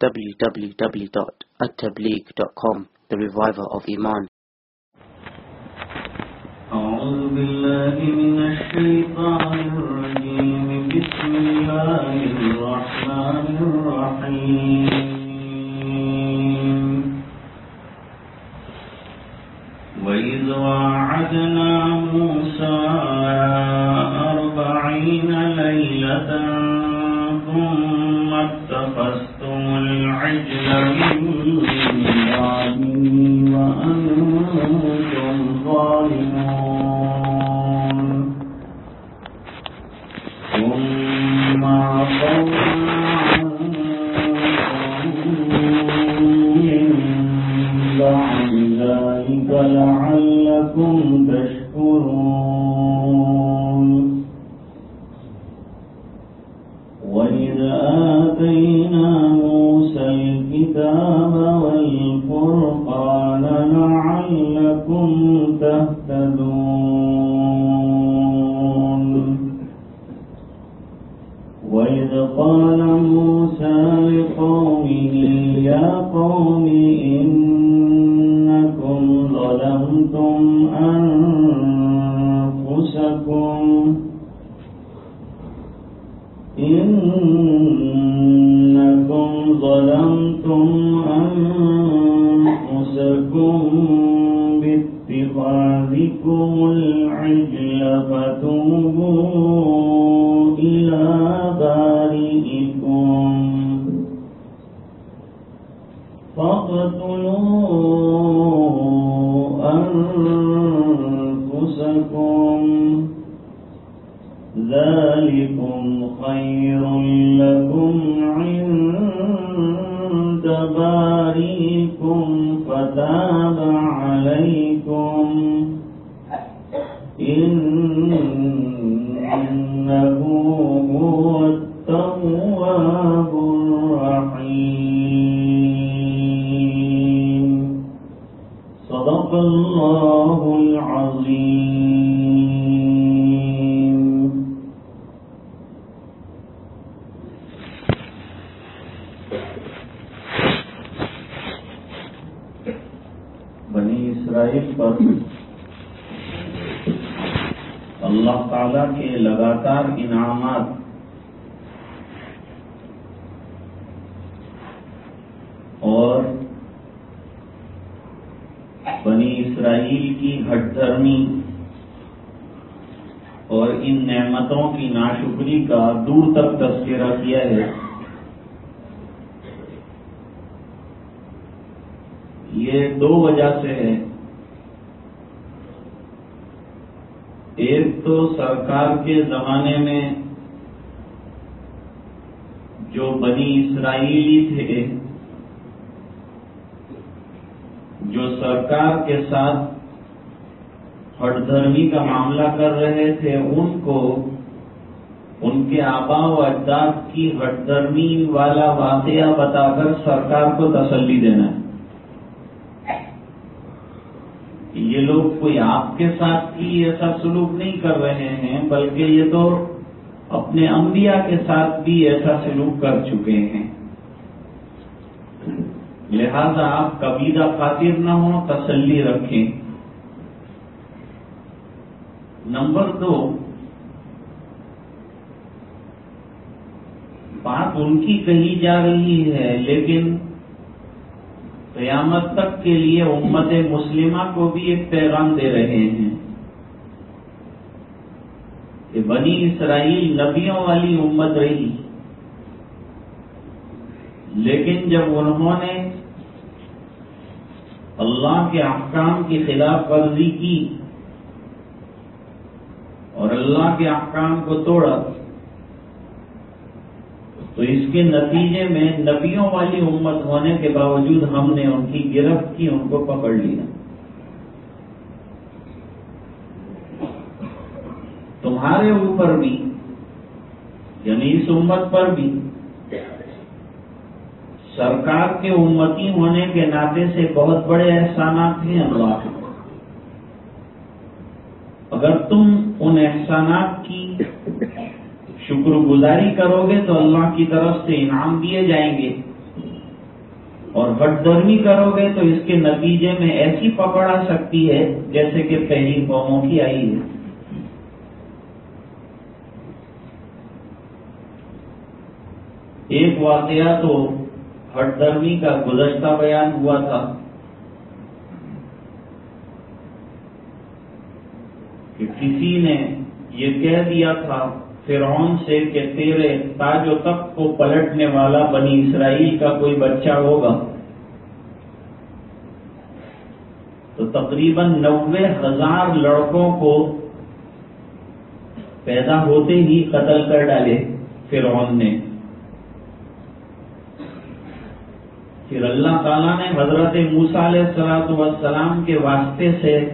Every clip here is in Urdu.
www.attableek.com The Reviver of Iman أعوذ بالله من الشيطان الرجيم بسم الله الرحمن الرحيم amanhã یہ دو وجہ سے ہے ایک تو سرکار کے زمانے میں جو بنی اسرائیلی تھے، جو سرکار کے ساتھ ہٹ دھرمی کا معاملہ کر رہے تھے، ان کو ان کے آبا و اجداد کی ہٹ دھرمی والا واقعہ بتا کر سرکار کو تسلی دینا ہے۔ یہ لوگ کوئی آپ کے ساتھ کی ایسا سلوک نہیں کر رہے ہیں، بلکہ یہ تو اپنے انبیاء کے ساتھ بھی ایسا سلوک کر چکے ہیں۔ لہذا آپ کبیدہ خاطر نہ ہو تسلی رکھیں۔ نمبر دو، بات ان کی کہی جا رہی ہے، لیکن قیامت تک کے لیے امت مسلمہ کو بھی ایک پیغام دے رہے ہیں کہ بنی اسرائیل نبیوں والی امت رہی۔ لیکن جب انہوں نے اللہ کے احکام کی خلاف ورزی کی اور اللہ کے احکام کو توڑا تو اس کے نتیجے میں نبیوں والی امت ہونے کے باوجود ہم نے ان کی گرفت کی، ان کو پکڑ لیا۔ تمہارے اوپر بھی یعنی اس امت پر بھی، سرکار کے امتی ہونے کے ناطے سے بہت بڑے احسانات ہیں اللہ کے۔ اگر تم ان احسانات کی شکر گزاری کرو گے تو اللہ کی طرف سے انعام دیے جائیں گے۔ اور ہٹ درمی کرو گے تو اس کے نتیجے میں ایسی پکڑ آ سکتی ہے جیسے کہ پہلی قوموں کی آئی ہے۔ ایک واقعہ تو ہٹ درمی کا گزشتہ بیان ہوا تھا۔ کہ کسی نے یہ کہہ دیا تھا فرعون سے کہ تیرے تاج و تخت کو پلٹنے والا بنی اسرائیل کا کوئی بچہ ہوگا؟ تو تقریباً نوے ہزار لڑکوں کو پیدا ہوتے ہی قتل کر ڈالے فرعون نے۔ پھر اللہ تعالیٰ نے حضرت موسا علیہ السلاط وسلام کے واسطے سے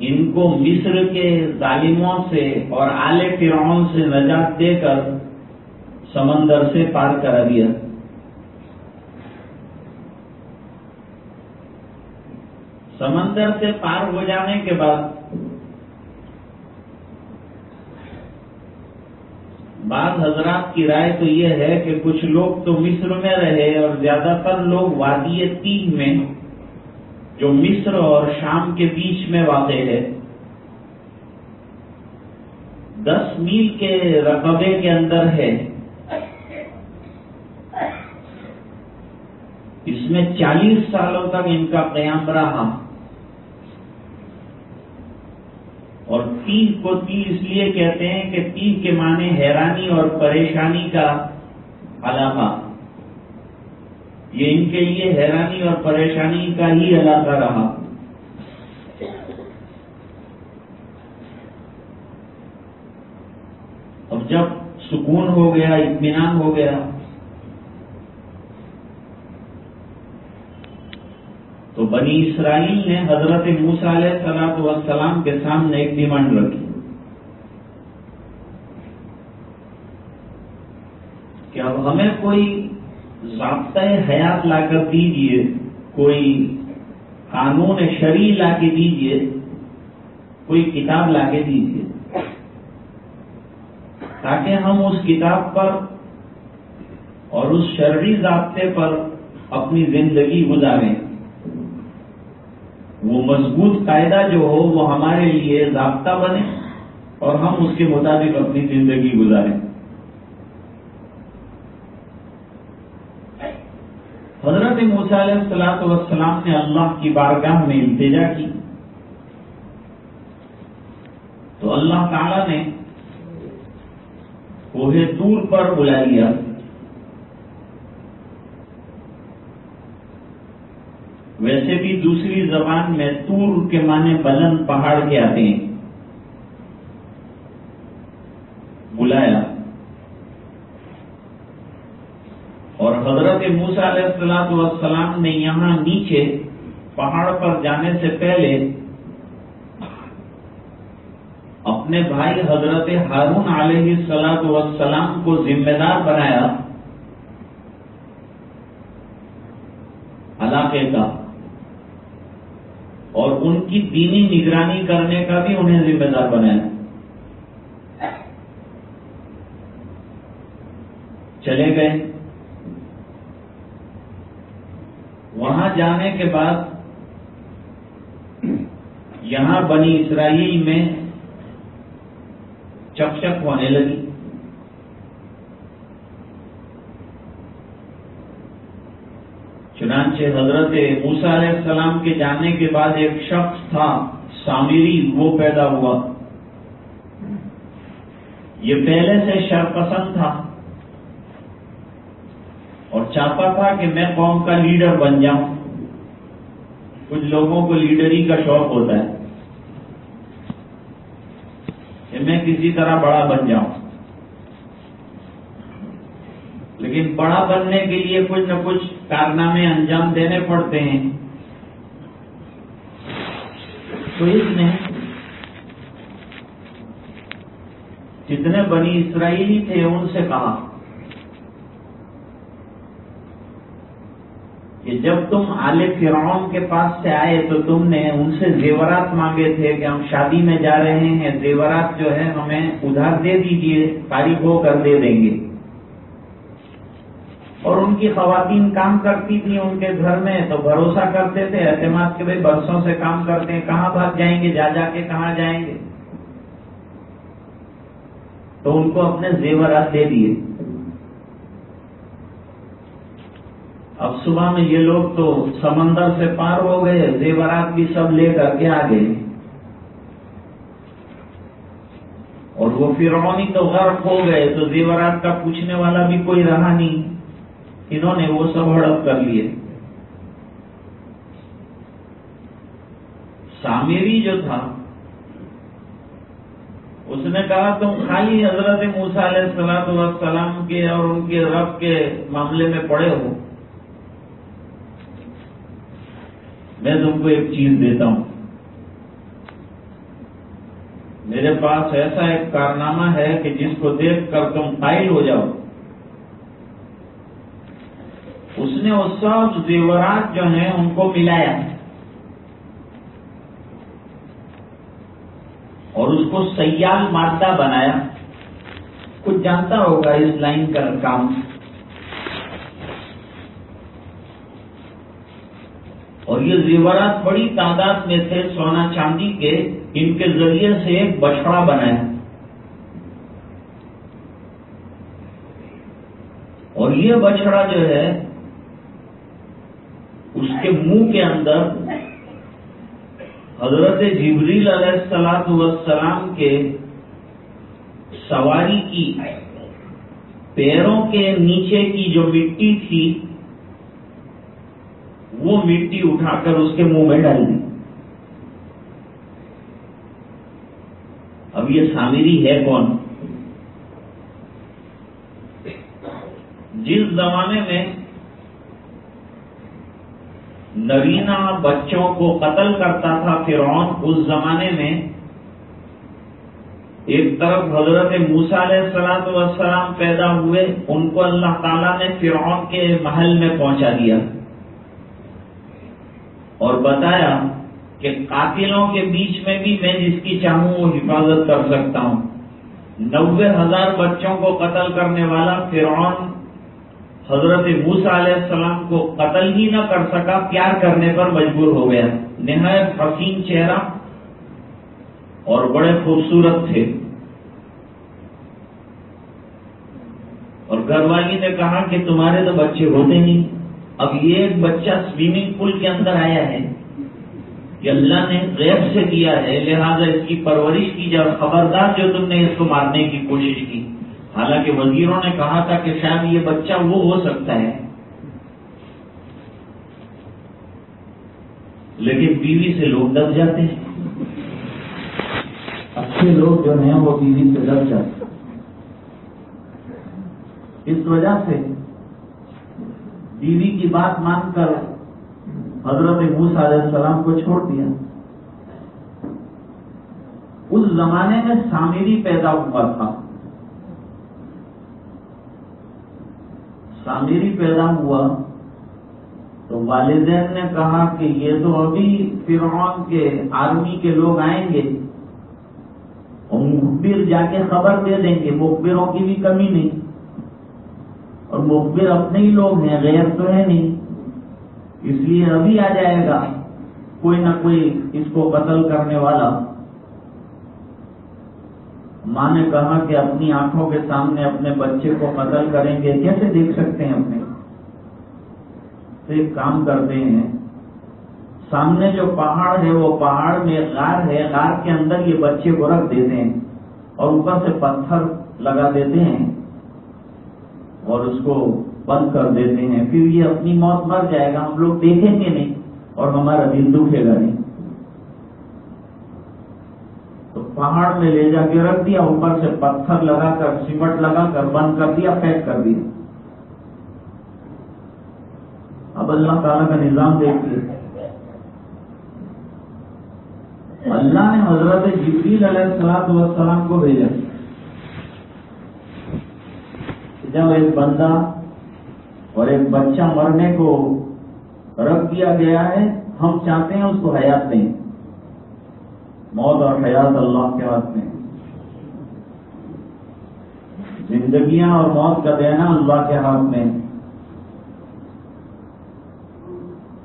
ان کو مصر کے ظالموں سے اور آلے فرعون سے نجات دے کر سمندر سے پار کرا دیا۔ سمندر سے پار ہو جانے کے بعد بعض حضرات کی رائے تو یہ ہے کہ کچھ لوگ تو مصر میں رہے اور زیادہ تر لوگ وادی تین میں جو مصر اور شام کے بیچ میں واقع ہے۔ دس میل کے رقبے کے اندر ہے۔ اس میں چالیس سالوں تک ان کا قیام رہا۔ اور تین کو تین اس لیے کہتے ہیں کہ تین کے معنی حیرانی اور پریشانی کا علاقہ۔ یہ ان کے لیے حیرانی اور پریشانی کا ہی علاقہ رہا۔ اب جب سکون ہو گیا، اطمینان ہو گیا، تو بنی اسرائیل نے حضرت موسا علیہ سلاط وسلام کے سامنے ایک ڈیمانڈ رکھی۔ کہ اب ہمیں کوئی ضابطۂ حیات لا کر دیجیے کوئی قانون شرعی لا کے دیجیے کوئی کتاب لا کے دیجیے تاکہ ہم اس کتاب پر اور اس شرعی ضابطے پر اپنی زندگی گزاریں۔ وہ مضبوط قاعدہ جو ہو، وہ ہمارے لیے ضابطہ بنے اور ہم اس کے مطابق اپنی زندگی گزاریں۔ حضرت علیہ السلاط والسلام نے اللہ کی بارگاہ میں التجا کی۔ تو اللہ تعالی نے کوہ دور پر بلا لیا ویسے بھی دوسری زبان میں تور کے معنی بلند پہاڑ کے آتے ہیں بلایا اور حضرت موسا علیہ السلاط والسلام نے یہاں نیچے پہاڑ پر جانے سے پہلے اپنے بھائی حضرت ہارون علیہ السلاط والسلام کو ذمہ دار بنایا علاقے کا اور ان کی دینی نگرانی کرنے کا بھی انہیں ذمہ دار بنایا۔ چلے گئے وہاں جانے کے بعد یہاں بنی اسرائیل میں چکچک ہونے لگی۔ چنانچہ حضرت موسا علیہ السلام کے جانے کے بعد ایک شخص تھا، سامری، وہ پیدا ہوا۔ یہ پہلے سے شرپسند تھا۔ اور چاہتا تھا کہ میں قوم کا لیڈر بن جاؤں۔ کچھ لوگوں کو لیڈری کا شوق ہوتا ہے۔ کہ میں کسی طرح بڑا بن جاؤں۔ لیکن بڑا بننے کے لیے کچھ نہ کچھ کارنامے انجام دینے پڑتے ہیں۔ تو اس نے جتنے بنی اسرائیلی تھے ان سے کہا کہ جب تم آل فرعون کے پاس سے آئے تو تم نے ان سے زیورات مانگے تھے کہ ہم شادی میں جا رہے ہیں، زیورات جو ہے ہمیں ادھار دے دیجیے، فارغ ہو کر دے دیں گے۔ اور ان کی خواتین کام کرتی تھی ان کے گھر میں تو بھروسہ کرتے تھے، اعتماد کے بھائی برسوں سے کام کرتے ہیں، کہاں بھاگ جائیں گے، جا جا کے کہاں جائیں گے؟ تو ان کو اپنے زیورات دے دیے۔ اب صبح میں یہ لوگ تو سمندر سے پار ہو گئے، زیورات بھی سب لے کر کے آ گئے۔ اور وہ فرونی تو غرق ہو گئے، تو زیورات کا پوچھنے والا بھی کوئی رہا نہیں۔ انہوں نے وہ سب ہڑپ کر لیے۔ سامری جو تھا، اس نے کہا، تم خالی حضرت موسا علیہ السلام والسلام کے اور ان کے رب کے معاملے میں پڑے ہو۔ میں تم کو ایک چیز دیتا ہوں۔ میرے پاس ایسا ایک کارنامہ ہے کہ جس کو دیکھ کر تم قائل ہو جاؤ۔ اس نے وہ سب زیورات جو ہیں ان کو ملایا۔ اور اس کو سیال مادہ بنایا۔ کچھ جانتا ہوگا اس لائن کا کام۔ اور یہ زیورات بڑی تعداد میں تھے سونا چاندی کے ان کے ذریعے سے ایک بچڑا بنایا اور یہ بچڑا جو ہے، اس کے منہ کے اندر حضرت جبریل علیہ السلام والسلام کے سواری کی پیروں کے نیچے کی جو مٹی تھی وہ مٹی اٹھا کر اس کے منہ میں ڈال دی۔ اب یہ سامری ہے کون؟ جس زمانے میں نوینا بچوں کو قتل کرتا تھا فرعون، اس زمانے میں ایک طرف حضرت موسا علیہ السلام والسلام پیدا ہوئے، ان کو اللہ تعالیٰ نے فرعون کے محل میں پہنچا دیا۔ اور بتایا کہ قاتلوں کے بیچ میں بھی میں جس کی چاہوں وہ حفاظت کر سکتا ہوں۔ نوے ہزار بچوں کو قتل کرنے والا فرعون حضرت موسا علیہ السلام کو قتل ہی نہ کر سکا، پیار کرنے پر مجبور ہو گیا۔ نہایت حسین چہرہ اور بڑے خوبصورت تھے۔ اور گھر والی نے کہا کہ تمہارے تو بچے ہوتے نہیں۔ اب یہ ایک بچہ سوئمنگ پول کے اندر آیا ہے کہ اللہ نے غیب سے دیا ہے، لہذا اس کی پرورش کی جب خبردار جو تم نے اس کو مارنے کی کوشش کی۔ حالانکہ وزیروں نے کہا تھا کہ شاید یہ بچہ وہ ہو سکتا ہے۔ لیکن بیوی سے لوگ ڈر جاتے ہیں۔ اچھے لوگ جو ہیں وہ بیوی سے ڈر جاتے ہیں۔ اس وجہ سے بیوی کی بات مان کر حضرت موسیٰ علیہ السلام کو چھوڑ دیا۔ اس زمانے میں سامری پیدا ہوا تھا۔ سامری پیدا ہوا تو والدین نے کہا کہ یہ تو ابھی فرعون کے آرمی کے لوگ آئیں گے۔ اور مخبر جا کے خبر دے دیں گے۔ مخبروں کی بھی کمی نہیں۔ اور مخبر اپنے ہی لوگ ہیں، غیر تو ہے نہیں۔ اس لیے ابھی آ جائے گا۔ کوئی نہ کوئی اس کو قتل کرنے والا۔ ماں نے کہا کہ اپنی آنکھوں کے سامنے اپنے بچے کو قتل کریں گے۔ کیسے دیکھ سکتے ہیں اپنے؟ تو ایک کام کرتے ہیں۔ سامنے جو پہاڑ ہے، وہ پہاڑ میں غار ہے۔ غار کے اندر یہ بچے کو رکھ دیتے ہیں اور اوپر سے پتھر لگا دیتے ہیں۔ اور اس کو بند کر دیتے ہیں۔ پھر یہ اپنی موت مر جائے گا، ہم لوگ دیکھیں گے نہیں اور ہمارا دل دکھے گا نہیں۔ تو پہاڑ میں لے جا کے رکھ دیا، اوپر سے پتھر لگا کر سیمٹ لگا کر، بند کر دیا، پیک کر دیا۔ اب اللہ تعالیٰ کا نظام دیکھیے۔ اللہ نے حضرت جبریل علیہ السلام والسلام کو بھیجا۔ جب ایک بندہ اور ایک بچہ مرنے کو رکھ دیا گیا ہے، ہم چاہتے ہیں اس کو حیات دیں۔ موت اور حیات اللہ کے ہاتھ میں۔ زندگیاں اور موت کا دینا اللہ کے ہاتھ میں۔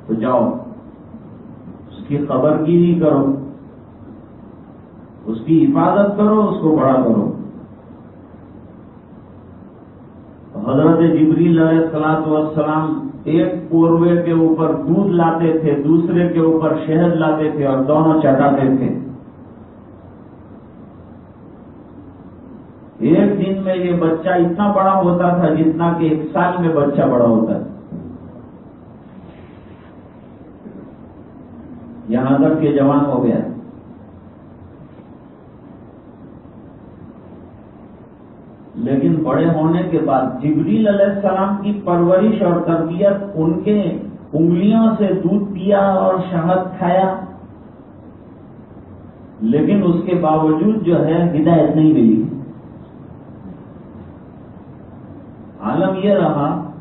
تو جاؤ، اس کی خبر کی نہیں کرو۔ اس کی حفاظت کرو، اس کو بڑا کرو۔ حضرت جبریل علیہ السلاط والسلام ایک پوروے کے اوپر دودھ لاتے تھے، دوسرے کے اوپر شہد لاتے تھے اور دونوں چٹاتے تھے۔ ایک دن میں یہ بچہ اتنا بڑا ہوتا تھا جتنا کہ ایک سال میں بچہ بڑا ہوتا ہے یہاں تک کہ جوان ہو گیا لیکن بڑے ہونے کے بعد جبریل علیہ السلام کی پرورش اور تربیت ان کے انگلیوں سے دودھ پیا اور شہد کھایا۔ لیکن اس کے باوجود جو ہے ہدایت نہیں ملی۔ عالم یہ رہا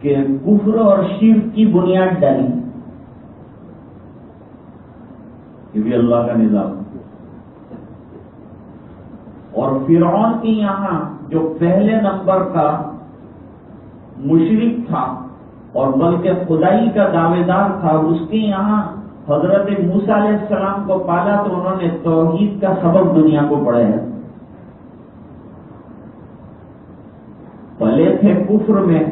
کہ کفر اور شرک کی بنیاد ڈالی یہ بھی اللہ کا نظام۔ اور فرعون کی یہاں جو پہلے نمبر کا مشرق تھا اور بلکہ خدائی کا دعوے دار تھا، اس کے یہاں حضرت موسا علیہ السلام کو پالا تو انہوں نے توحید کا سبق دنیا کو پڑھایا۔ پلے تھے کفر میں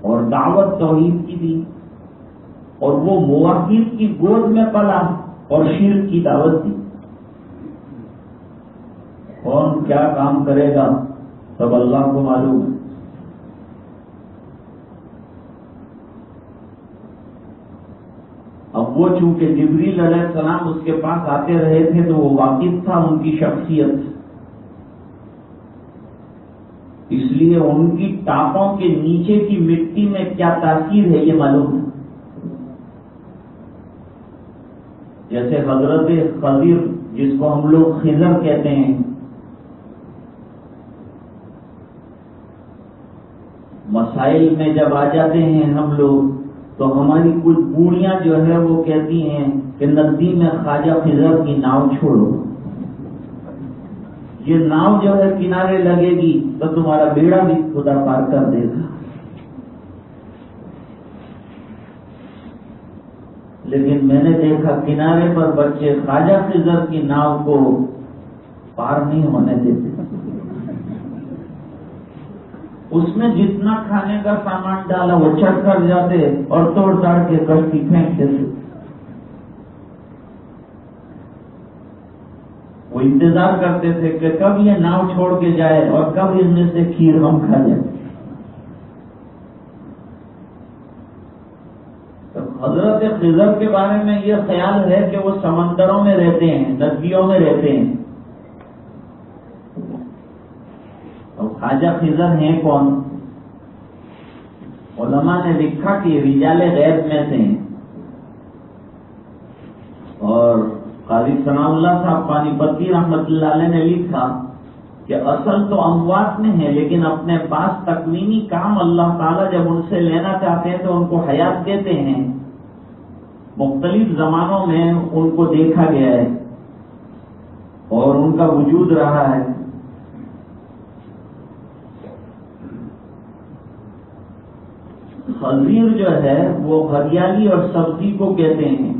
اور دعوت توحید کی دی اور وہ مواحد کی گود میں پلا اور شیر کی دعوت دی کون کیا کام کرے گا سب اللہ کو معلوم ہے۔ اب وہ چونکہ جبریل علیہ السلام اس کے پاس آتے رہے تھے تو وہ واقف تھا ان کی شخصیت۔ اس لیے ان کی ٹاپوں کے نیچے کی مٹی میں کیا تاثیر ہے یہ معلوم ہے۔ جیسے حضرت خضر، جس کو ہم لوگ خضر کہتے ہیں مسائل میں جب آ جاتے ہیں ہم لوگ، تو ہماری کچھ بوڑھیاں جو ہے وہ کہتی ہیں کہ ندی میں خواجہ خضر کی ناؤ چھوڑو۔ یہ ناؤ جو ہے کنارے لگے گی، تو تمہارا بیڑا بھی خدا پار کر دے گا۔ لیکن میں نے دیکھا کنارے پر بچے خواجہ خضر کی ناؤ کو پار نہیں ہونے دیتے۔ اس میں جتنا کھانے کا سامان ڈالا وہ چڑھ کر جاتے اور توڑ تاڑ کے کشتی پھینک دیتے۔ وہ انتظار کرتے تھے کہ کب یہ ناؤ چھوڑ کے جائے اور کب ان میں سے کھیر ہم کھا جائیں حضرت خضر کے بارے میں یہ خیال ہے کہ وہ سمندروں میں رہتے ہیں، ندیوں میں رہتے ہیں۔ اور خواجہ خضر ہیں کون؟ علماء نے لکھا کہ رجال غیر میں سے ہیں۔ اور قاضی ثناء اللہ صاحب پانی پتی رحمت اللہ علیہ نے لکھا کہ اصل تو اموات میں ہے لیکن اپنے پاس تکوینی کام اللہ تعالیٰ جب ان سے لینا چاہتے ہیں تو ان کو حیات دیتے ہیں۔ مختلف زمانوں میں ان کو دیکھا گیا ہے اور ان کا وجود رہا ہے۔ خزیر جو ہے وہ ہریالی اور سبزی کو کہتے ہیں۔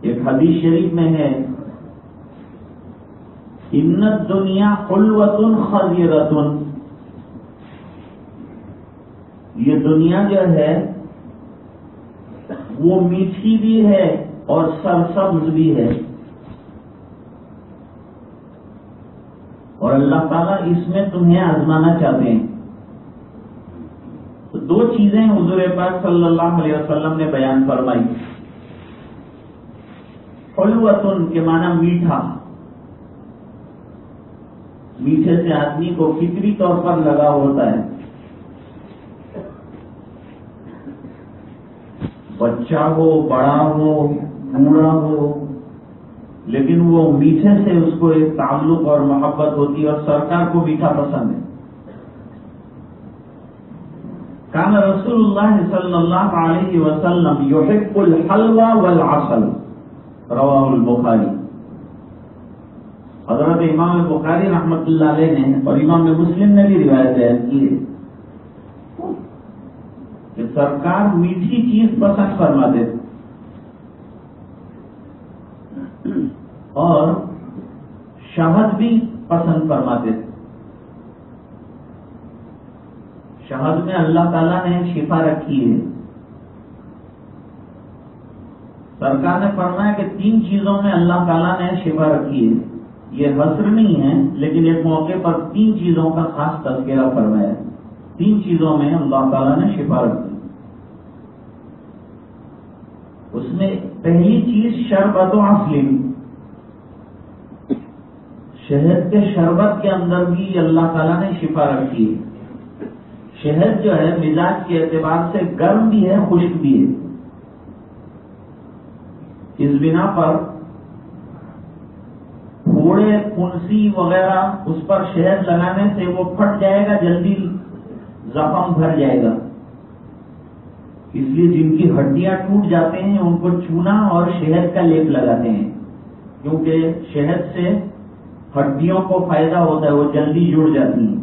ایک حدیث شریف میں ہے۔ انت دنیا خلوتن خزیرتن یہ دنیا جو ہے وہ میٹھی بھی ہے اور سرسبز بھی ہے۔ اور اللہ تعالیٰ اس میں تمہیں آزمانا چاہتے ہیں۔ دو چیزیں حضور پاک صلی اللہ علیہ وسلم نے بیان فرمائی۔ حلوتن کے معنی میٹھا۔ میٹھے سے آدمی کو فکری طور پر لگا ہوتا ہے۔ بچہ ہو، بڑا ہو، بوڑھا ہو، لیکن وہ میٹھے سے اس کو ایک تعلق اور محبت ہوتی ہے اور سرکار کو میٹھا پسند ہے۔ کان رسول اللہ صلی اللہ علیہ وسلم یحب الحلوہ والعسل. رواہ البخاری حضرت امام بخاری رحمت اللہ علیہ نے اور امام مسلم نے بھی روایت بیان کی ہے کہ سرکار میٹھی چیز پسند فرماتے تھے اور شہد بھی پسند فرماتے تھے شہد میں اللہ تعالیٰ نے شفا رکھی ہے۔ سرکار نے فرمایا کہ تین چیزوں میں اللہ تعالیٰ نے شفا رکھی ہے۔ یہ حسر نہیں ہے، لیکن ایک موقع پر تین چیزوں کا خاص تذکرہ فرمایا۔ تین چیزوں میں اللہ تعالیٰ نے شفا رکھی۔ اس میں پہلی چیز شربت و اسلم شہد کے شربت کے اندر بھی اللہ تعالیٰ نے شفا رکھی ہے۔ شہد جو ہے مزاج کے اعتبار سے گرم بھی ہے، خشک بھی ہے۔ اس بنا پر پھوڑے پنسی وغیرہ، اس پر شہد لگانے سے وہ پھٹ جائے گا، جلدی زخم بھر جائے گا۔ اس لیے جن کی ہڈیاں ٹوٹ جاتے ہیں، ان کو چونا اور شہد کا لیپ لگاتے ہیں۔ کیونکہ شہد سے ہڈیوں کو فائدہ ہوتا ہے، وہ جلدی جڑ جاتی ہیں۔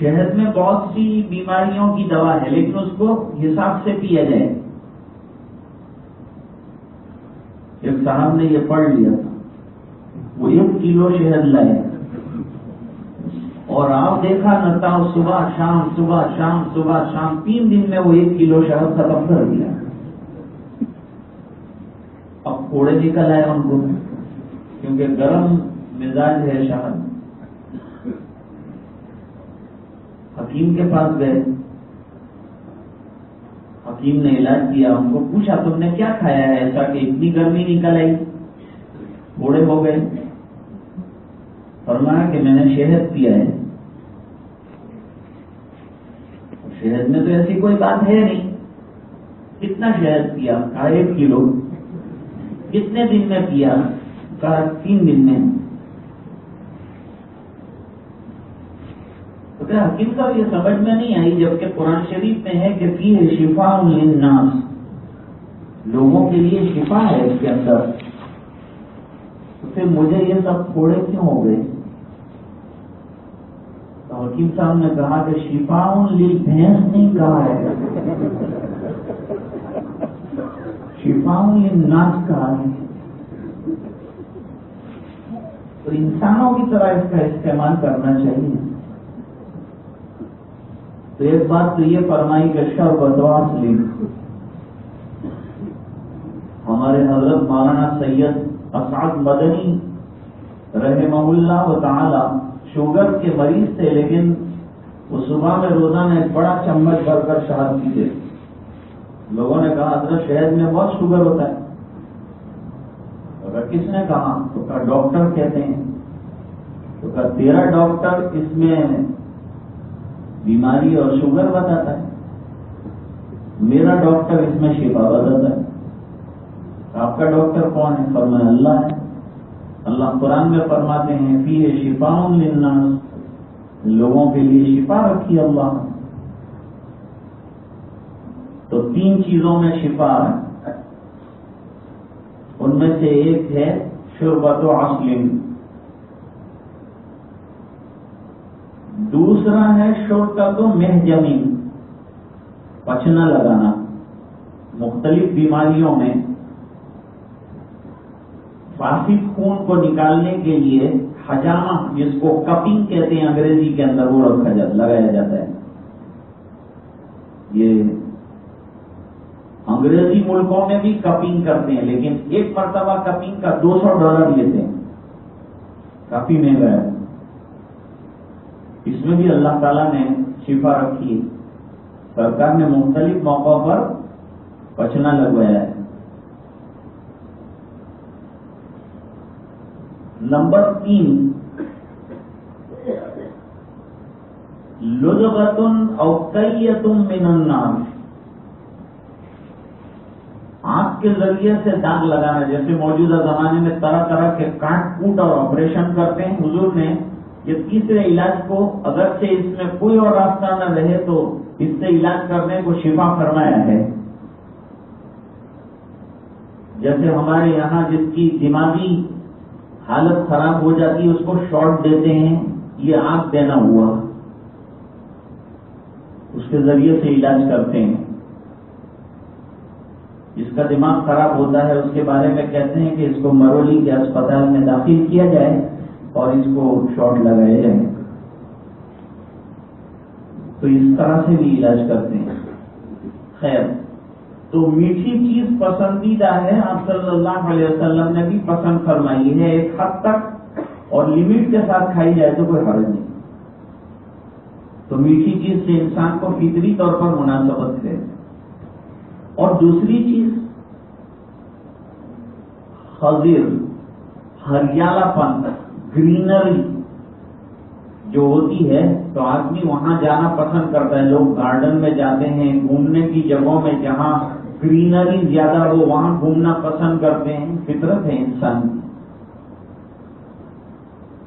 شہد میں بہت سی بیماریوں کی دوا ہے، لیکن اس کو حساب سے پیا جائے۔ ایک صاحب نے یہ پڑھ لیا تھا۔ وہ ایک کلو شہد لائے۔ اور آپ دیکھا نتا صبح شام صبح شام صبح شام، تین دن میں وہ ایک کلو شہد ختم کر دیا۔ اب کوڑے نکل آئے ان کو، کیونکہ گرم مزاج ہے شہد۔ حکیم کے پاس گئے۔ حکیم نے علاج کیا، ان کو پوچھا، تم نے کیا کھایا ہے؟ ایسا کہ اتنی گرمی نکل آئی۔ بوڑھے ہو گئے۔ فرمایا کہ میں نے شہد پیا ہے۔ شہد میں تو ایسی کوئی بات ہے نہیں۔ کتنا شہد پیا؟ کہا، ایک کلو۔ کتنے دن میں پیا؟ کہا، تین دن میں تو کیا حکیم صاحب، یہ سمجھ میں نہیں آئی جبکہ قرآن شریف میں ہے کہ فی شفا للناس۔ لوگوں کے لیے شفا ہے اس کے اندر۔ تو پھر مجھے یہ سب تھوڑے کیوں ہو گئے؟ تو حکیم صاحب نے کہا کہ شفا لی بھینس نہیں کہا ہے۔ شفا للناس کہا ہے۔ تو انسانوں کی طرح اس کا استعمال کرنا چاہیے۔ تو ایک بات تو یہ فرمائی کہ شر بدواس لی ہمارے حضرت مولانا سید اسعد مدنی رحمہ اللہ تعالی شوگر کے مریض تھے، لیکن وہ صبح میں روزانہ ایک بڑا چمچ بھر کر شہد پیتے۔ لوگوں نے کہا، حضرت شہد میں بہت شوگر ہوتا ہے۔ اگر کس نے کہا تو کہا، ڈاکٹر کہتے ہیں۔ تو کہا، تیرا ڈاکٹر اس میں بیماری اور شوگر بتاتا ہے۔ میرا ڈاکٹر اس میں شفا بتاتا ہے۔ آپ کا ڈاکٹر کون ہے؟ فرمایا، اللہ ہے۔ اللہ قرآن میں فرماتے ہیں، فی شفا للناس۔ لوگوں کے لیے شفا رکھی اللہ۔ تو تین چیزوں میں شفا ہے۔ ان میں سے ایک ہے شربت و اسلم دوسرا ہے شوق کا تو محجمی پچنا لگانا۔ مختلف بیماریوں میں فاسد خون کو نکالنے کے لیے حجامہ جس کو کپنگ کہتے ہیں انگریزی کے اندر، وہ رکھا جاتا لگایا جاتا ہے۔ یہ انگریزی ملکوں میں بھی کپنگ کرتے ہیں، لیکن ایک مرتبہ کپنگ کا دو سو ڈالر لیتے ہیں۔ کافی مہنگا ہے۔ اس میں بھی اللہ تعالیٰ نے شفا رکھی سرکار نے مختلف موقعوں پر پچنا لگوایا ہے۔ نمبر تین لطن اوقیتم من الناس آنکھ کے ذریعے سے داغ لگانا، جیسے موجودہ زمانے میں طرح طرح کے کاٹ کوٹ اور آپریشن کرتے ہیں، حضور نے یہ تیسرے علاج کو اگر سے اس میں کوئی اور راستہ نہ رہے تو اس سے علاج کرنے کو شفا فرمایا ہے۔ جیسے ہمارے یہاں جس کی دماغی حالت خراب ہو جاتی ہے، اس کو شارٹ دیتے ہیں، یہ آنکھ دینا ہوا۔ اس کے ذریعے سے علاج کرتے ہیں۔ جس کا دماغ خراب ہوتا ہے، اس کے بارے میں کہتے ہیں کہ اس کو مرولی کے اسپتال میں داخل کیا جائے۔ اور اس کو شاٹ لگائے جائیں تو اس طرح سے بھی علاج کرتے ہیں۔ خیر، تو میٹھی چیز پسندیدہ ہے، آپ صلی اللہ علیہ وسلم نے بھی پسند فرمائی ہے۔ ایک حد تک اور لمٹ کے ساتھ کھائی جائے تو کوئی حرض نہیں۔ تو میٹھی چیز سے انسان کو فطری طور پر مناسبت ہے۔ اور دوسری چیز خزیر ہریالہ پن۔ گرینری جو ہوتی ہے تو آدمی وہاں جانا پسند کرتا ہے۔ لوگ گارڈن میں جاتے ہیں، گھومنے کی جگہوں میں جہاں گرینری زیادہ ہو، وہاں گھومنا پسند کرتے ہیں۔ فطرت ہے انسان۔ کی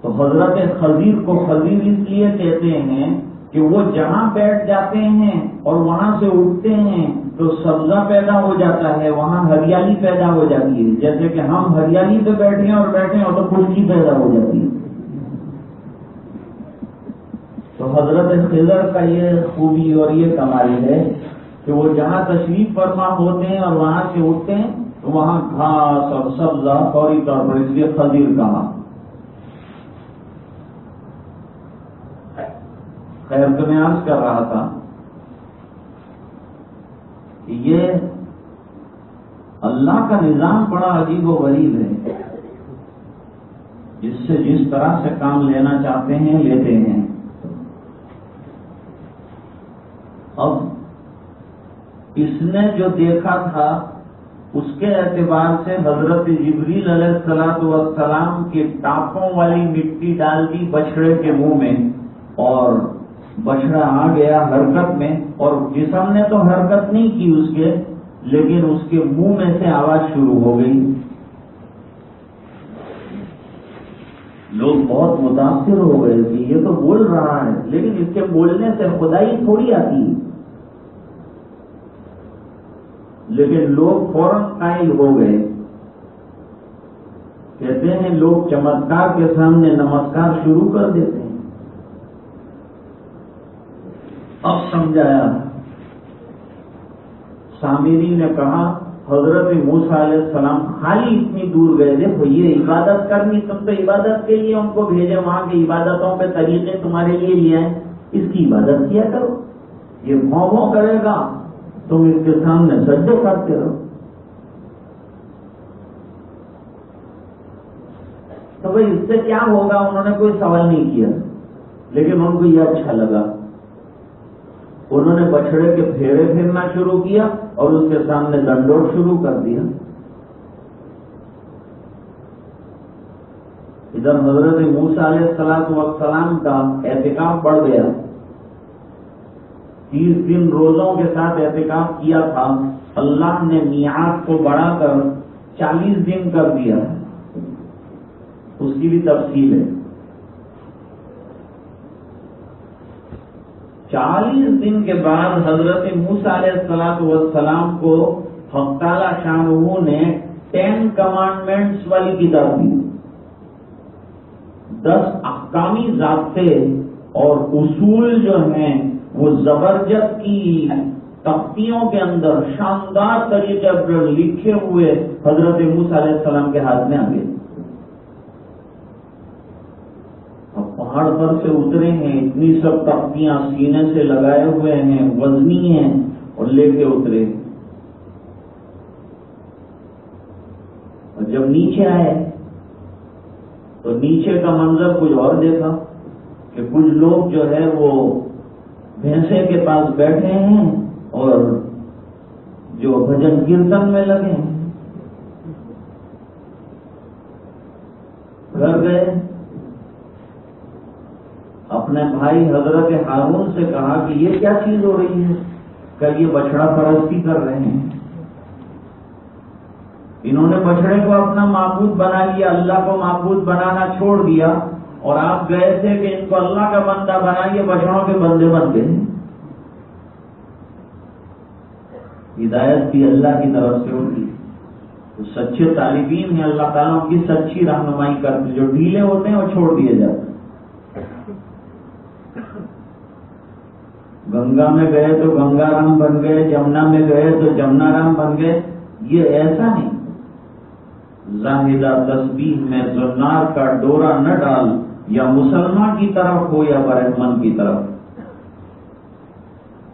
تو حضرت خزیر کو خزیر اس لیے کہتے ہیں کہ وہ جہاں بیٹھ جاتے ہیں اور وہاں سے اٹھتے ہیں تو سبزہ پیدا ہو جاتا ہے، وہاں ہریالی پیدا ہو جاتی ہے۔ جیسے کہ ہم ہریالی پہ بیٹھے ہیں اور بیٹھے ہیں تو خشکی پیدا ہو جاتی ہے۔ تو حضرت خضر کا یہ خوبی اور یہ کمائی ہے کہ وہ جہاں تشریف فرما ہوتے ہیں اور وہاں سے اٹھتے ہیں، تو وہاں گھاس اور سبزہ فوری طور پر اس لیے خزیر کہا۔ خیر تو میں عرض کر رہا تھا۔ یہ اللہ کا نظام بڑا عجیب و غریب ہے۔ جس سے جس طرح سے کام لینا چاہتے ہیں، لیتے ہیں۔ اب اس نے جو دیکھا تھا، اس کے اعتبار سے حضرت جبریل علیہ السلاط والسلام کے ٹاپوں والی مٹی ڈال دی بچڑے کے منہ میں اور بچڑا آ گیا حرکت میں اور جسم نے تو حرکت نہیں کی اس کے، لیکن اس کے منہ میں سے آواز شروع ہو گئی۔ لوگ بہت متاثر ہو گئے کہ یہ تو بول رہا ہے، لیکن اس کے بولنے سے خدائی تھوڑی آتی۔ ہے لیکن لوگ فوراً قائل ہو گئے۔ کہتے ہیں لوگ چمتکار کے سامنے نمسکار شروع کر دیتے ہیں اب سمجھایا۔ سامری نے کہا، حضرت موسا علیہ السلام خالی اتنی دور گئے، دیکھو یہ عبادت کرنی تم تو عبادت کے لیے ان کو بھیجے، وہاں کی عبادتوں پہ طریقے تمہارے لیے لیے ہیں۔ اس کی عبادت کیا کرو؟ یہ مو کرے گا، تم اس کے سامنے سجدے کرتے رہو۔ تو بھائی اس سے کیا ہوگا؟ انہوں نے کوئی سوال نہیں کیا، لیکن ان کو یہ اچھا لگا۔ انہوں نے بچڑے کے پھیرے پھرنا شروع کیا اور اس کے سامنے دنڈوٹ شروع کر دیا۔ ادھر حضرت موسا علیہ السلام وسلام کا احتکاب بڑھ گیا۔ تیس دن روزوں کے ساتھ احتکاب کیا تھا۔ اللہ نے میعاد کو بڑھا کر چالیس دن کر دیا۔ اس کی بھی تفصیل ہے۔ چالیس دن کے بعد حضرت موسا علیہ السلاط والسلام کو ہفتالہ شاہ نے ٹین کمانڈمنٹس والی کتاب دی۔ دس احکامی ضابطے اور اصول جو ہیں وہ زبرجست کی تختیوں کے اندر شاندار طریقے پر لکھے ہوئے حضرت موسیٰ علیہ السلام کے ہاتھ میں آگے۔ اب پہاڑ پر سے اترے ہیں، اتنی سب تختیاں سینے سے لگائے ہوئے ہیں، وزنی ہیں اور لے کے اترے اور جب نیچے آئے، تو نیچے کا منظر کچھ اور دیکھا کہ کچھ لوگ جو ہے وہ بھینسے کے پاس بیٹھے ہیں اور جو بھجن کیرتن میں لگے ہیں۔ گھر گئے۔ اپنے بھائی حضرت ہارون سے کہا کہ یہ کیا چیز ہو رہی ہے؟ کہ یہ بچڑا پرستی کر رہے ہیں۔ انہوں نے بچڑے کو اپنا معبود بنا لیا، اللہ کو معبود بنانا چھوڑ دیا اور آپ گئے تھے کہ ان کو اللہ کا بندہ بنائیے بچڑوں کے بندے بن گئے۔ ہدایت کی اللہ کی طرف سے ہوگی تو سچے طالبین ہیں، اللہ تعالیٰ کی سچی رہنمائی کرتے جو ڈھیلے ہوتے ہیں وہ چھوڑ دیے جاتے ہیں۔ گنگا میں گئے تو گنگا رام بن گئے، جمنا میں گئے تو جمنا رام بن گئے۔ یہ ایسا نہیں۔ زاہدہ تصویر میں زنار کا ڈورا نہ ڈال، یا مسلمان کی طرف ہو یا برہمن کی طرف۔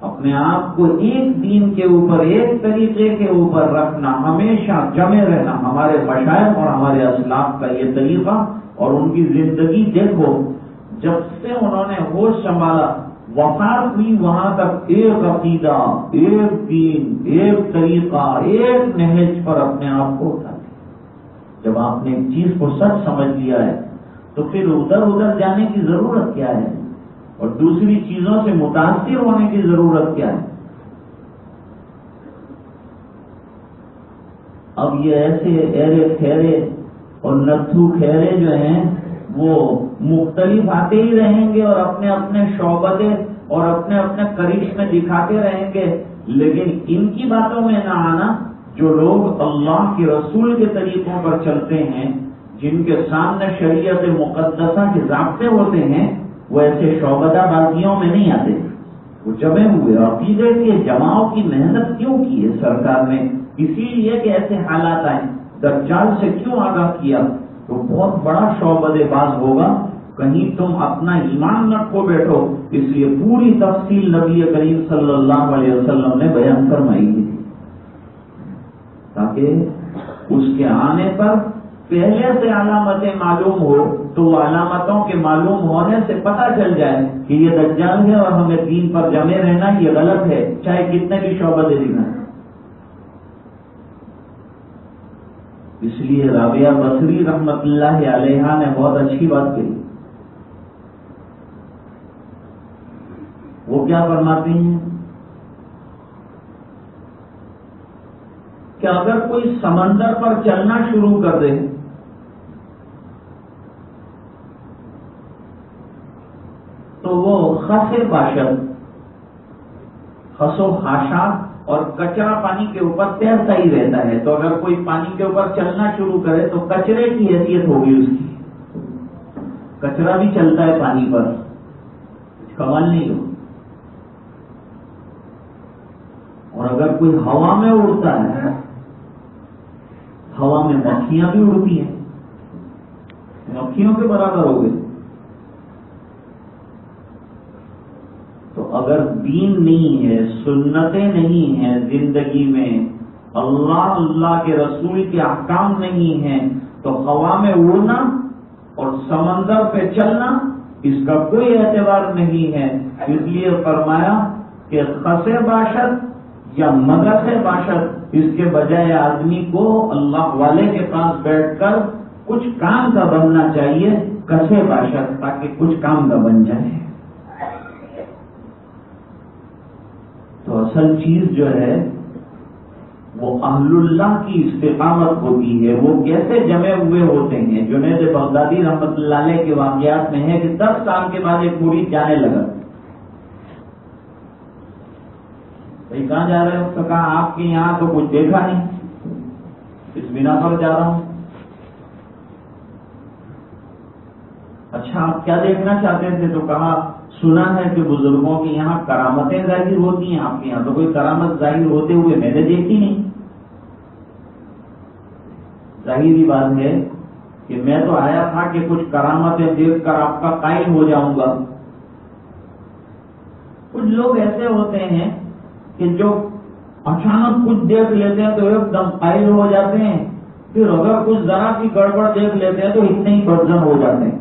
اپنے آپ کو ایک دین کے اوپر، ایک طریقے کے اوپر رکھنا، ہمیشہ جمے رہنا۔ ہمارے مشاعر اور ہمارے اسلاف کا یہ طریقہ اور ان کی زندگی دیکھو، جب سے انہوں نے ہوش سنبھالا وفات ہوئی وہاں تک ایک عقیدہ، ایک دین، ایک طریقہ، ایک نہج پر اپنے آپ کو اٹھا جب آپ نے ایک چیز کو سچ سمجھ لیا ہے، تو پھر ادھر ادھر جانے کی ضرورت کیا ہے؟ اور دوسری چیزوں سے متاثر ہونے کی ضرورت کیا ہے؟ اب یہ ایسے ایرے کھیرے اور نتھو کھیرے جو ہیں، وہ مختلف آتے ہی رہیں گے اور اپنے اپنے شعبتے اور اپنے اپنے قریش میں دکھاتے رہیں گے۔ لیکن ان کی باتوں میں نہ آنا، جو لوگ اللہ کے رسول کے طریقوں پر چلتے ہیں، جن کے سامنے شریعت مقدسہ کے ضابطے ہوتے ہیں، وہ ایسے شعبدہ بازیوں میں نہیں آتے۔ وہ جمے ہوئے عقیدے کے جماؤ کی محنت کیوں کی ہے سرکار نے؟ اسی لیے کہ ایسے حالات آئے دجال سے کیوں آگاہ کیا؟ تو بہت بڑا شعبد باز ہوگا۔ کہیں تم اپنا ایمان نہ کھو بیٹھو۔ اس لیے پوری تفصیل نبی کریم صلی اللہ علیہ وسلم نے بیان فرمائی تھی۔ تاکہ اس کے آنے پر پہلے سے علامتیں معلوم ہو، تو وہ علامتوں کے معلوم ہونے سے پتہ چل جائے کہ یہ دجال ہے اور ہمیں دین پر جمے رہنا یہ غلط ہے، چاہے کتنے بھی شعبہ دے دینا۔ اس لیے رابعہ بصری رحمت اللہ علیہ نے بہت اچھی بات کہی۔ وہ کیا فرماتی ہیں؟ کہ اگر کوئی سمندر پر چلنا شروع کر دے، تو وہ خس باشد، خسو خاشا اور کچرا پانی کے اوپر تیرتا ہی رہتا ہے۔ تو اگر کوئی پانی کے اوپر چلنا شروع کرے تو کچرے کی حیثیت ہوگی اس کی۔ کچرا بھی چلتا ہے پانی پر کمال نہیں ہو اور اگر کوئی ہوا میں اڑتا ہے، ہوا میں مکھیاں بھی اڑتی ہیں۔ مکھیوں کے برابر ہو گئے تو اگر دین نہیں ہے، سنتیں نہیں ہیں زندگی میں، اللہ اللہ کے رسول کے احکام نہیں ہیں، تو ہوا میں اڑنا اور سمندر پہ چلنا اس کا کوئی اعتبار نہیں ہے۔ اس لیے فرمایا کہ خسے باشد یا مدرسے باشد اس کے بجائے آدمی کو اللہ والے کے پاس بیٹھ کر کچھ کام کا بننا چاہیے کسے باشد تاکہ کچھ کام کا بن جائے۔ تو اصل چیز جو ہے، وہ اہل اللہ کی استقامت ہوتی ہے۔ وہ کیسے جمے ہوئے ہوتے ہیں؟ جنید بغدادی رحمت اللہ علیہ کے واقعات میں ہے کہ دس سال کے بعد ایک پوری جانے لگا بھائی کہاں جا رہے ہو؟ تو کہا، آپ کے یہاں تو کچھ دیکھا نہیں۔ اس بنا پر جا رہا ہوں۔ اچھا آپ کیا دیکھنا چاہتے تھے؟ تو کہا، سنا ہے کہ بزرگوں کے یہاں کرامتیں ظاہر ہوتی ہیں۔ آپ کے یہاں تو کوئی کرامت ظاہر ہوتے ہوئے میں نے دیکھی نہیں۔ ظاہری بات ہے کہ میں تو آیا تھا کہ کچھ کرامتیں دیکھ کر آپ کا قائم ہو جاؤں گا۔ کچھ لوگ ایسے ہوتے ہیں کہ جو اچانک کچھ دیکھ لیتے ہیں تو ایک دم قائل ہو جاتے ہیں، پھر اگر کچھ ذرا کی گڑبڑ دیکھ لیتے ہیں تو اتنے ہی برزن ہو جاتے ہیں۔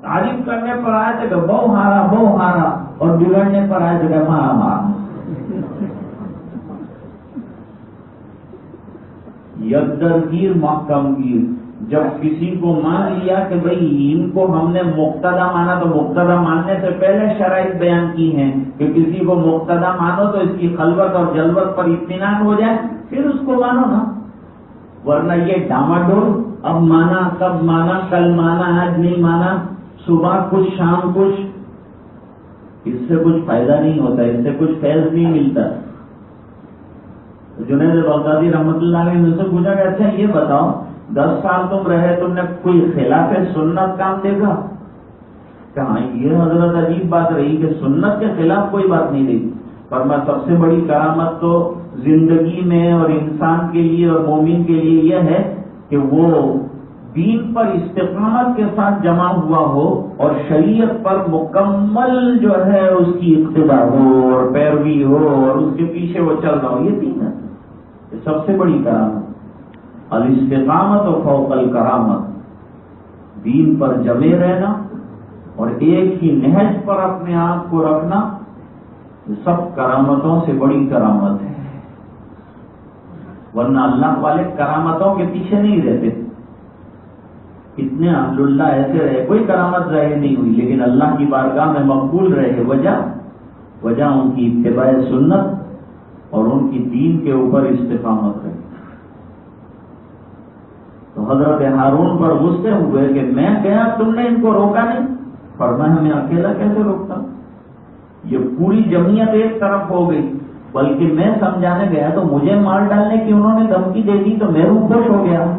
تعریف کرنے پر آئے تھے کہ بہو ہارا بہو ہارا، اور بگڑنے پر آئے تھے کہ مارا مارا۔ یدگیر محکم گیر۔ جب کسی کو مان لیا کہ بھئی ان کو ہم نے مقتدا مانا تو مقتدا ماننے سے پہلے شرائط بیان کی ہیں کہ کسی کو مقتدا مانو تو اس کی خلوت اور جلوت پر اطمینان ہو جائے، پھر اس کو مانو نا۔ ورنہ یہ ڈاما ڈول اب مانا، کب مانا، کل مانا، آج نہیں مانا، صبح کچھ، شام کچھ۔ اس سے کچھ فائدہ نہیں ہوتا، اس سے کچھ فیض نہیں ملتا۔ جنید بغدادی رحمت اللہ نے سے پوچھا کہ اچھا یہ بتاؤ دس سال تم رہے تم نے کوئی خلاف سنت کام دیکھا؟ کہاں یہ حضرت عجیب بات رہی کہ سنت کے خلاف کوئی بات نہیں رہی۔ پر میں سب سے بڑی کرامت تو زندگی میں اور انسان کے لیے اور مومن کے لیے یہ ہے کہ وہ دین پر استقامت کے ساتھ جمع ہوا ہو اور شریعت پر مکمل جو ہے اس کی ابتدا ہو اور پیروی ہو اور اس کے پیچھے وہ چل رہا ہو۔ یہ دین ہے۔ یہ سب سے بڑی کرامت۔ الاستقامت اور فوق الکرامت دین پر جمے رہنا اور ایک ہی نہج پر اپنے آپ کو رکھنا، یہ سب کرامتوں سے بڑی کرامت ہے۔ ورنہ اللہ والے کرامتوں کے پیچھے نہیں رہتے۔ اتنے احمد اللہ ایسے رہے، کوئی کرامت ظاہر نہیں ہوئی، لیکن اللہ کی بارگاہ میں مقبول رہے۔ وجہ وجہ ان کی اتباع سنت اور ان کی دین کے اوپر استفامت رہے۔ حضرت ہارون پر غصے ہوئے کہ میں گیا تم نے ان کو روکا نہیں؟ اور میں ہمیں اکیلا کیسے روکتا؟ یہ پوری جمعیت ایک طرف ہو گئی، بلکہ میں سمجھانے گیا تو مجھے مار ڈالنے کی انہوں نے دھمکی دے دی تو میں روح خوش ہو گیا۔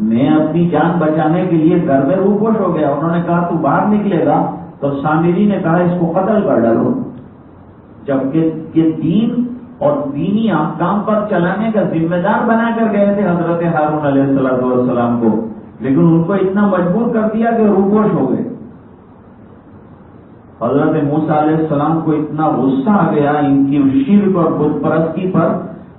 میں اپنی جان بچانے کے لیے گھر میں روح خوش ہو گیا۔ انہوں نے کہا تو باہر نکلے گا۔ تو سامری نے کہا اس کو قتل کر ڈالو۔ جبکہ یہ دین اور دینی احکام پر چلانے کا ذمہ دار بنا کر گئے تھے حضرت ہارون علیہ السلام کو۔ لیکن ان کو اتنا مجبور کر دیا کہ روپوش ہو گئے۔ حضرت موسا علیہ السلام کو اتنا غصہ آ گیا ان کی شرک اور بت پرستی پر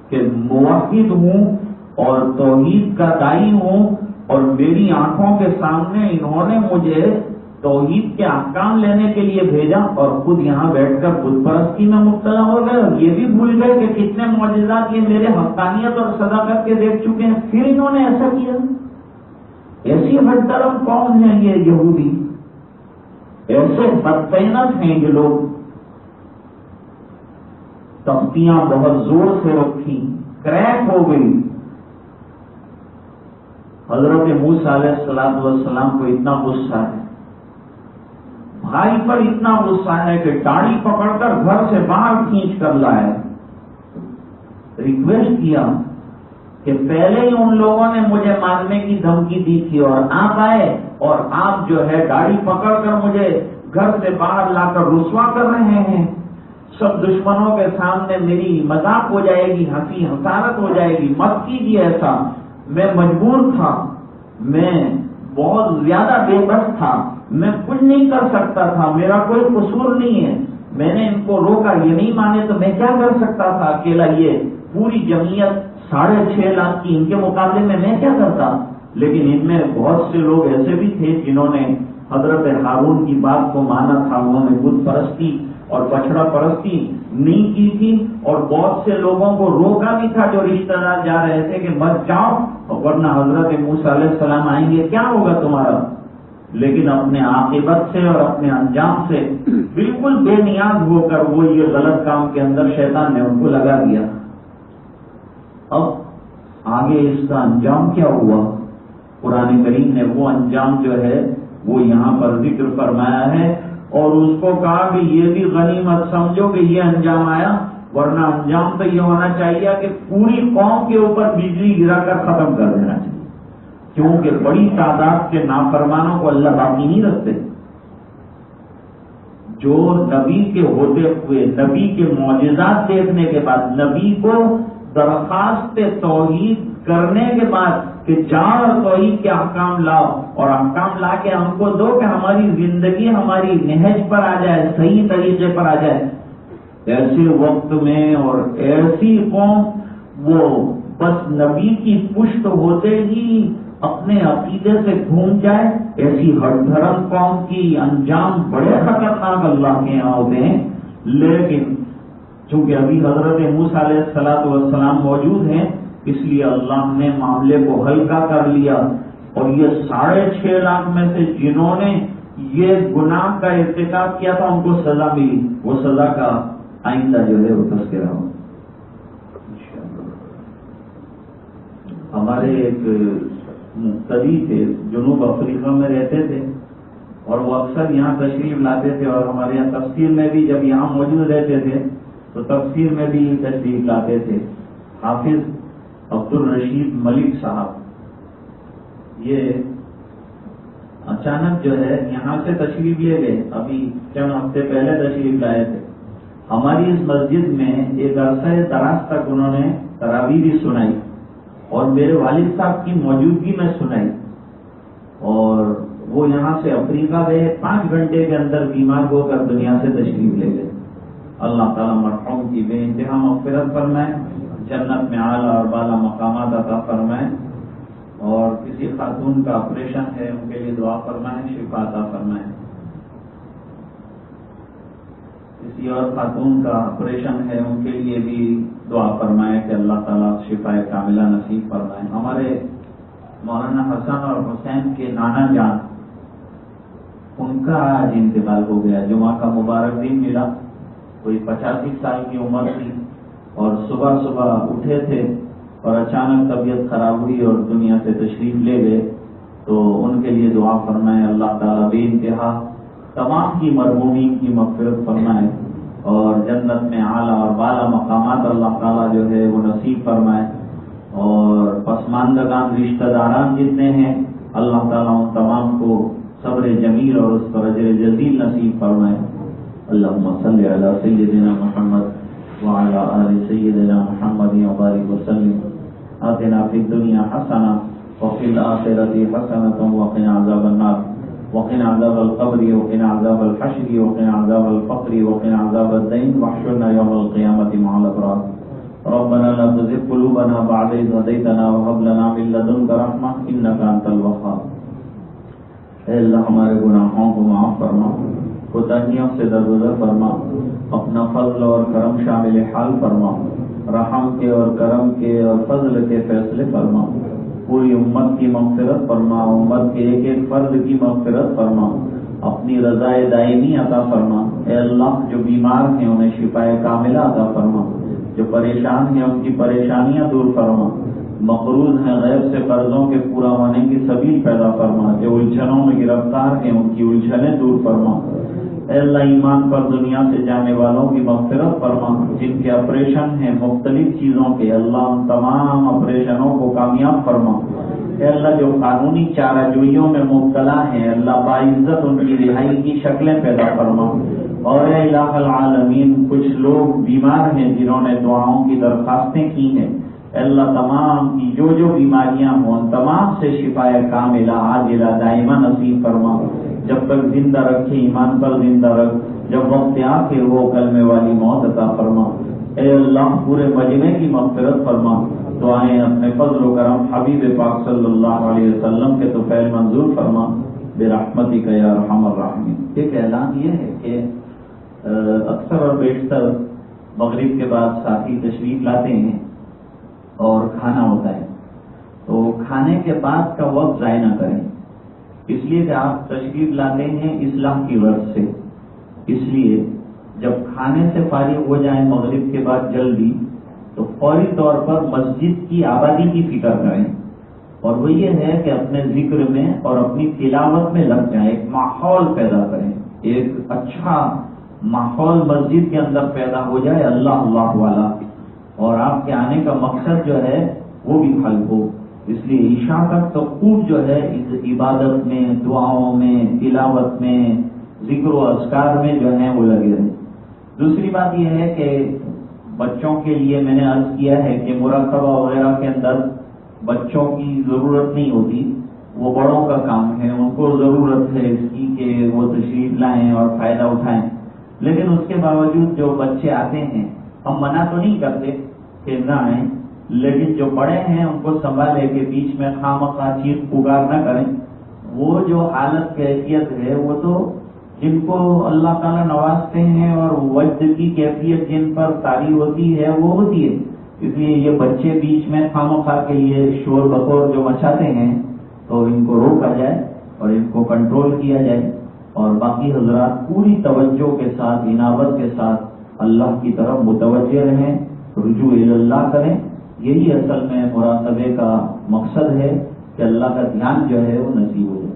کہ موحد ہوں اور توحید کا دائی ہوں اور میری آنکھوں کے سامنے انہوں نے مجھے توحید کے احکام لینے کے لیے بھیجا اور خود یہاں بیٹھ کر بت پرستی میں مبتلا ہو گئے۔ اور یہ بھی بھول گئے کہ کتنے معجزات یہ میرے حقانیت اور صداقت کے دیکھ چکے ہیں۔ پھر انہوں نے ایسا کیا؟ ایسی ہر طرف کون ہے یہ یہودی۔ ایسے بدتینت ہیں یہ لوگ۔ تختیاں بہت زور سے رکھی، کریک ہو گئی۔ حضرت موس علیہ السلام والسلام کو اتنا غصہ ہے۔ بھائی پر اتنا غصہ ہے کہ ڈاڑی پکڑ کر گھر سے باہر کھینچ کر لائے۔ ریکویسٹ کیا کہ پہلے ہی ان لوگوں نے مجھے مارنے کی دھمکی دی تھی اور آپ آئے اور آپ جو ہے گاڑی پکڑ کر مجھے گھر سے باہر لا کر رسوا کر رہے ہیں۔ سب دشمنوں کے سامنے میری مذاق ہو جائے گی، ہنسی ہسارت ہو جائے گی۔ مت کیجیے ایسا۔ میں مجبور تھا۔ میں بہت زیادہ بے بس تھا۔ میں کچھ نہیں کر سکتا تھا، میرا کوئی قصور نہیں ہے۔ میں نے ان کو روکا، یہ نہیں مانے تو میں کیا کر سکتا تھا؟ اکیلا یہ پوری جمعیت ساڑھے چھ لاکھ کی ان کے مقابلے میں میں کیا کرتا؟ لیکن ان میں بہت سے لوگ ایسے بھی تھے جنہوں نے حضرت ہارون کی بات کو مانا تھا۔ انہوں نے خود پرستی اور بچڑا پرستی نہیں کی تھی اور بہت سے لوگوں کو روکا بھی تھا جو رشتہ دار جا رہے تھے کہ مت جاؤ، ورنہ حضرت موسیٰ علیہ السلام آئیں گے۔ کیا ہوگا تمہارا؟ لیکن اپنے عاقبت سے اور اپنے انجام سے بالکل بے نیاز ہو کر وہ یہ غلط کام کے اندر شیطان نے ان کو لگا دیا۔ اب آگے اس کا انجام کیا ہوا؟ قرآن کریم نے وہ انجام جو ہے، وہ یہاں پر ذکر فرمایا ہے اور اس کو کہا کہ یہ بھی غنیمت سمجھو کہ یہ انجام آیا، ورنہ انجام تو یہ ہونا چاہیے کہ پوری قوم کے اوپر بجلی گرا کر ختم کر دینا چاہیے۔ کیونکہ بڑی تعداد کے نافرمانوں کو اللہ باقی نہیں رکھتے۔ جو نبی کے ہوتے ہوئے، نبی کے معجزات دیکھنے کے بعد، نبی کو درخواست توحید کرنے کے بعد کہ جاؤ اور توحید کے احکام لاؤ، اور احکام لا کے ہم کو دو کہ ہماری زندگی، ہماری نہج پر آ جائے، صحیح طریقے پر آ جائے۔ ایسے وقت میں اور ایسی قوم، وہ بس نبی کی پشت ہوتے ہی اپنے عقیدے سے گھوم جائے، ایسی ہر دھرم قوم کی انجام بڑے خطرناک اللہ کے یہاں ہوتے ہیں لیکن چونکہ ابھی حضرت موس علیہ السلاط والسلام موجود ہیں، اس لیے اللہ نے معاملے کو ہلکا کر لیا۔ اور یہ ساڑھے چھ لاکھ میں سے جنہوں نے یہ گناہ کا ارتکاب کیا تھا، ان کو سزا ملی۔ وہ سزا کا آئندہ جو ہے وہ تذکرہ ہو ہمارے ایک مقتدی تھے، جنوب افریقہ میں رہتے تھے، اور وہ اکثر یہاں تشریف لاتے تھے اور ہمارے یہاں تفصیل میں بھی جب یہاں موجود رہتے تھے، تو تفسیر میں بھی تشریف لاتے تھے۔ حافظ عبد الرشید ملک صاحب۔ یہ اچانک جو ہے، یہاں سے تشریف لے گئے۔ ابھی چند ہفتے پہلے تشریف لائے تھے۔ ہماری اس مسجد میں ایک عرصہ دراز تک انہوں نے تراوی بھی سنائی۔ اور میرے والد صاحب کی موجودگی میں سنائی اور وہ یہاں سے افریقہ گئے، پانچ گھنٹے کے اندر بیمار ہو کر دنیا سے تشریف لے گئے۔ اللہ تعالیٰ مرحوم کی بے انتہا مغفرت فرمائے، جنت میں اعلیٰ اور بالا مقامات عطا فرمائے۔ اور کسی خاتون کا آپریشن ہے، ان کے لیے دعا فرمائیں شفا عطا فرمائیں کسی اور خاتون کا آپریشن ہے، ان کے لیے بھی دعا فرمائیں کہ اللہ تعالیٰ شفا کاملہ نصیب فرمائیں ہمارے مولانا حسن اور حسین کے نانا جان، ان کا آج انتقال ہو گیا۔ جمعہ کا مبارک دن ملا۔ کوئی پچاسی سال کی عمر تھی اور صبح صبح اٹھے تھے اور اچانک طبیعت خراب ہوئی اور دنیا سے تشریف لے گئے۔ تو ان کے لیے دعا فرمائے، اللہ تعالیٰ بے انتہا تمام کی مرحومی کی مغفرت فرمائے اور جنت میں اعلیٰ اور بالا مقامات اللہ تعالیٰ جو ہے وہ نصیب فرمائے اور پسماندگان رشتہ داران جتنے ہیں، اللہ تعالیٰ ان تمام کو صبر جمیل اور اس پر اجر جزیل نصیب فرمائے۔ اللہ صلی علی سیدنا محمد وعلى آل سيدنا محمد وبارك وسلم۔ آتنا في الدنيا حسنة وفي الآخرة حسنة وقنا عذاب النار۔ وقنا عذاب القبر وقنا عذاب الحشر وقنا عذاب الفقر وقنا عذاب الدين. واحشرنا يوم القيامة مع الأبرار. ربنا لا تزغ قلوبنا بعد إذ هديتنا وهب لنا من لدنك رحمة إنك أنت الوهاب. اے اللہ، ہمارے گناہوں کو معاف فرما کوتاہیوں سے درگزر فرما، اپنا فضل اور کرم شامل حال فرما، رحم کے اور کرم کے اور فضل کے فیصلے فرما۔ پوری امت کی مغفرت فرما، امت کے ایک ایک فرد کی مغفرت فرما، اپنی رضاء دائمی عطا فرما۔ اے اللہ، جو بیمار ہیں انہیں شفا کاملہ عطا فرما۔ جو پریشان ہیں ان کی پریشانیاں دور فرما۔ مقروض ہیں غیر سے قرضوں کے پورا ہونے کی سبیل پیدا فرما۔ جو الجھنوں میں گرفتار ہیں ان کی الجھنیں دور فرما۔ اے اللہ ایمان پر دنیا سے جانے والوں کی مغفرت فرما۔ جن کے آپریشن ہیں مختلف چیزوں کے، اللہ ان تمام آپریشنوں کو کامیاب فرما۔ اے اللہ جو قانونی چارہ جوئیوں میں مبتلا ہیں، اللہ باعزت ان کی رہائی کی شکلیں پیدا فرما۔ اور اے الہ العالمین، کچھ لوگ بیمار ہیں جنہوں نے دعاؤں کی درخواستیں کی ہیں۔ اللہ تمام کی جو جو بیماریاں ہوں تمام سے شفا کاملہ عاجلہ دائمہ نصیب فرما۔ جب تک زندہ رکھے، ایمان پر زندہ رکھ، جب وقت آ کے وہ کلمے والی موت عطا فرما۔ اے اللہ، پورے مجمع کی مغفرت فرما۔ دعائیں اپنے فضل و کرم حبیب پاک صلی اللہ علیہ وسلم کے تو پہل منظور فرما۔ بے رحمتی کا یا رحم الرحمین ایک اعلان یہ ہے کہ اکثر اور بیشتر مغرب کے بعد ساتھی تشریف لاتے ہیں اور کھانا ہوتا ہے۔ تو کھانے کے بعد کا وقت ضائع نہ کریں۔ اس لیے کہ آپ تشریف لاتے ہیں اسلام کی غرض سے۔ اس لیے جب کھانے سے فارغ ہو جائیں مغرب کے بعد جلدی، تو فوری طور پر مسجد کی آبادی کی فکر کریں۔ اور وہ یہ ہے کہ اپنے ذکر میں اور اپنی تلاوت میں لگ جائیں، ایک ماحول پیدا کریں۔ ایک اچھا ماحول مسجد کے اندر پیدا ہو جائے، اللہ اللہ والا۔ اور آپ کے آنے کا مقصد جو ہے، وہ بھی حل ہو۔ اس لیے عشاء تک تو جو ہے اس عبادت میں، دعاؤں میں، تلاوت میں، ذکر و اذکار میں جو ہے وہ لگے رہے۔ دوسری بات یہ ہے کہ بچوں کے لیے میں نے عرض کیا ہے کہ مراقبہ وغیرہ کے اندر بچوں کی ضرورت نہیں ہوتی۔ وہ بڑوں کا کام ہے، ان کو ضرورت ہے اس کی کہ وہ تشریف لائیں اور فائدہ اٹھائیں۔ لیکن اس کے باوجود جو بچے آتے ہیں، ہم منع تو نہیں کرتے کہ نہ آئیں۔ لیکن جو بڑے ہیں ان کو سنبھالے کے بیچ میں خام خواہ چیز پگار نہ کریں۔ وہ جو حالت کیفیت ہے، وہ تو جن کو اللہ تعالیٰ نوازتے ہیں اور وجد کی کیفیت جن پر تاری ہوتی ہے، وہ ہوتی ہے۔ اس لیے یہ بچے بیچ میں خام خواہ کے لیے شور بکور جو مچاتے ہیں، تو ان کو روکا جائے اور ان کو کنٹرول کیا جائے۔ اور باقی حضرات پوری توجہ کے ساتھ، عناوت کے ساتھ اللہ کی طرف متوجہ رہیں، رجوع اللہ کریں۔ یہی اصل میں مراقبے کا مقصد ہے کہ اللہ کا دھیان جو ہے وہ نصیب ہو جائے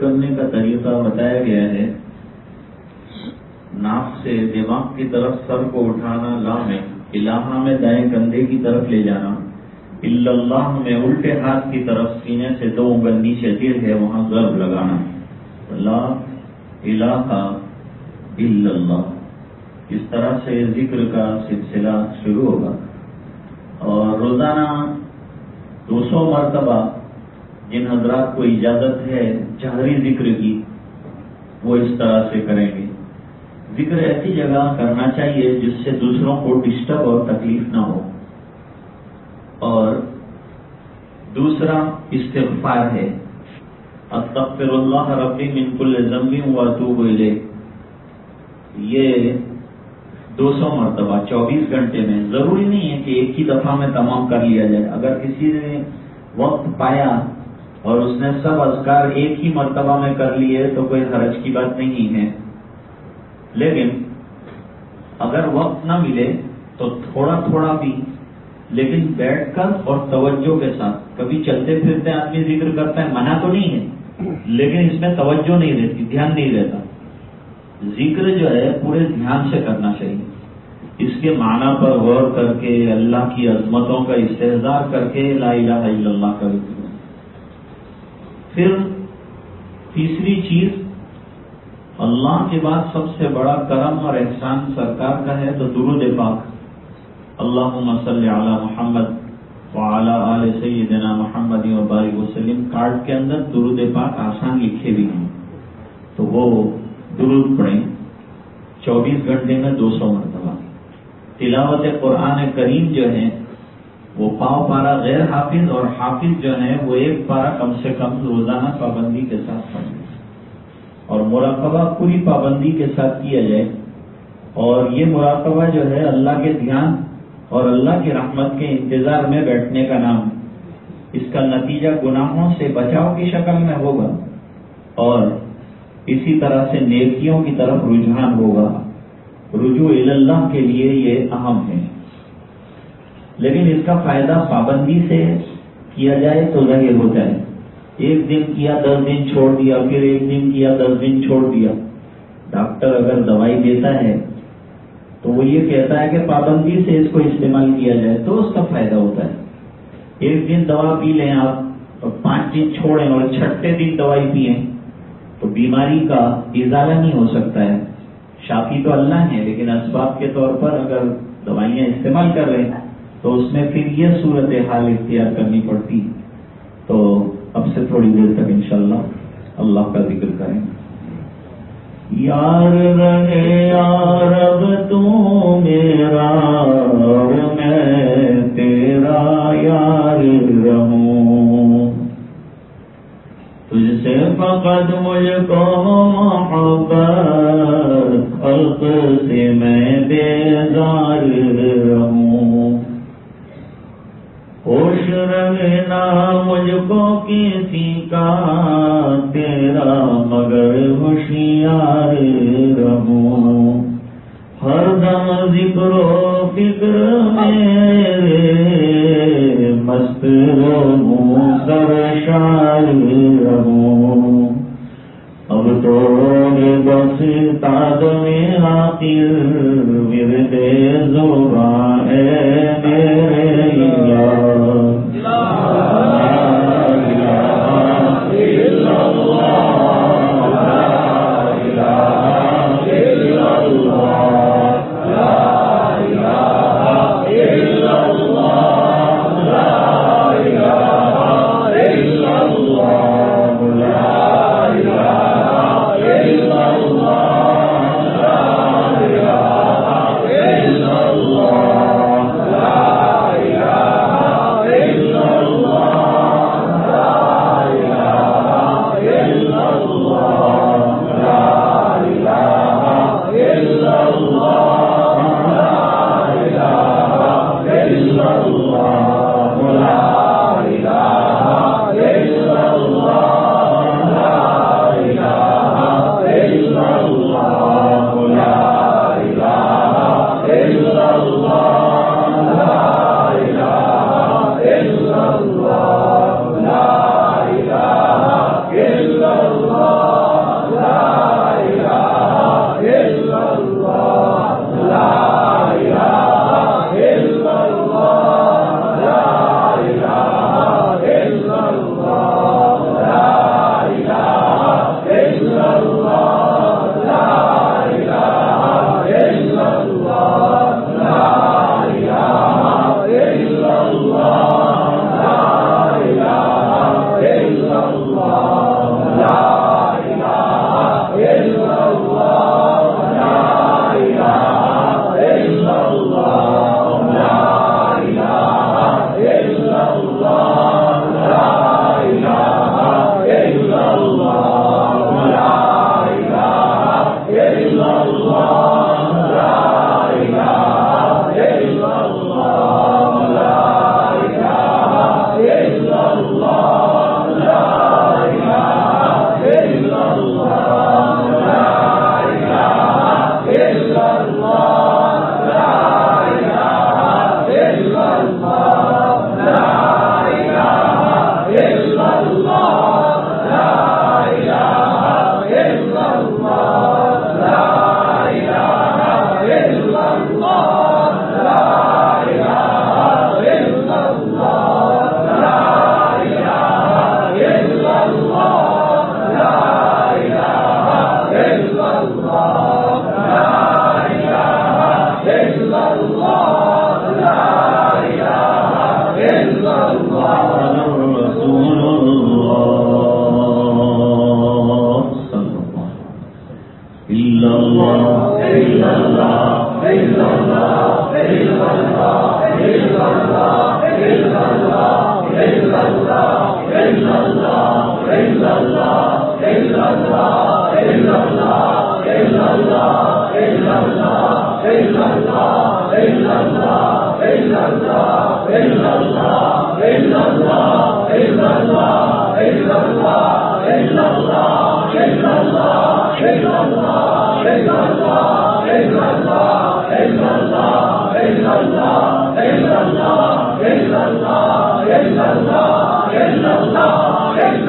کرنے کا طریقہ بتایا گیا ہے ناک سے دماغ کی طرف سر کو اٹھانا، لا میں الہا میں دائیں کندھے کی طرف لے جانا، اللہ میں الٹے ہاتھ کی طرف سینے سے دو انگل نیچے دل ہے وہاں ضرب لگانا۔ لا الہ الا اللہ۔ اس طرح سے ذکر کا سلسلہ شروع ہوگا۔ اور روزانہ دو سو مرتبہ جن حضرات کو اجازت ہے جہری ذکر کی، وہ اس طرح سے کریں گے۔ ذکر ایسی جگہ کرنا چاہیے جس سے دوسروں کو ڈسٹرب اور تکلیف نہ ہو۔ اور دوسرا استغفار ہے۔ استغفر اللہ ربی من کل ذنبی واتوب الیہ یہ دو سو مرتبہ چوبیس گھنٹے میں ضروری نہیں ہے کہ ایک ہی دفعہ میں تمام کر لیا جائے۔ اگر کسی نے وقت پایا اور اس نے سب اذکار ایک ہی مرتبہ میں کر لیے تو کوئی حرج کی بات نہیں ہے۔ لیکن اگر وقت نہ ملے تو تھوڑا تھوڑا بھی، لیکن بیٹھ کر اور توجہ کے ساتھ۔ کبھی چلتے پھرتے آدمی ذکر کرتا ہے، منع تو نہیں ہے، لیکن اس میں توجہ نہیں رہتی، دھیان نہیں رہتا۔ ذکر جو ہے، پورے دھیان سے کرنا چاہیے۔ اس کے معنی پر غور کر کے، اللہ کی عظمتوں کا استحصار کر کے لا الہ الا اللہ کا ذکر۔ پھر تیسری چیز اللہ کے بعد سب سے بڑا کرم اور احسان سرکار کا ہے تو درود پاک۔ اللہ صلی علی محمد وعلی آل سیدنا محمد وبارک وسلم۔ کارڈ کے اندر درود پاک آسان لکھے بھی ہیں۔ تو وہ درود پڑھیں۔ چوبیس گھنٹے میں دو سو مرتبہ۔ تلاوت قرآن کریم جو ہے، وہ پاؤ پارا غیر حافظ اور حافظ جو ہے وہ ایک پارا کم سے کم روزانہ پابندی کے ساتھ پڑھیں۔ اور مراقبہ پوری پابندی کے ساتھ کیا جائے۔ اور یہ مراقبہ جو ہے اللہ کے دھیان اور اللہ کی رحمت کے انتظار میں بیٹھنے کا نام۔ اس کا نتیجہ گناہوں سے بچاؤ کی شکل میں ہوگا اور اسی طرح سے نیکیوں کی طرف رجحان ہوگا۔ رجوع اللہ کے لیے یہ اہم ہے۔ لیکن اس کا فائدہ پابندی سے کیا جائے تو ظاہر ہو جائے ایک دن کیا دس دن چھوڑ دیا، پھر ایک دن کیا دس دن چھوڑ دیا۔ ڈاکٹر اگر دوائی دیتا ہے تو وہ یہ کہتا ہے کہ پابندی سے اس کو استعمال کیا جائے تو اس کا فائدہ ہوتا ہے۔ ایک دن دوا پی لیں آپ، اور پانچ دن چھوڑیں اور چھٹے دن دوائی پیئیں تو بیماری کا ازالہ نہیں ہو سکتا ہے۔ شافی تو اللہ ہے لیکن اسباب کے طور پر اگر دوائیاں استعمال کر رہے ہیں تو اس میں پھر یہ صورت حال اختیار کرنی پڑتی۔ تو اب سے تھوڑی دیر تک انشاءاللہ اللہ کا ذکر کریں۔ یار رہے یار اب تو میرا میں تیرا یار رہوں۔ تجھ سے فقط مجھ کو محبت، خلق سے میں بیزار رہوں۔ خوش رہنا مجھ کو کسی کا تیرا مگر ہوشیار رہوں۔ ہر دم ذکر و فکر میرے مست رہوں، سرشار رہوں۔ اب تو بس تاد میں آخر ورد ہے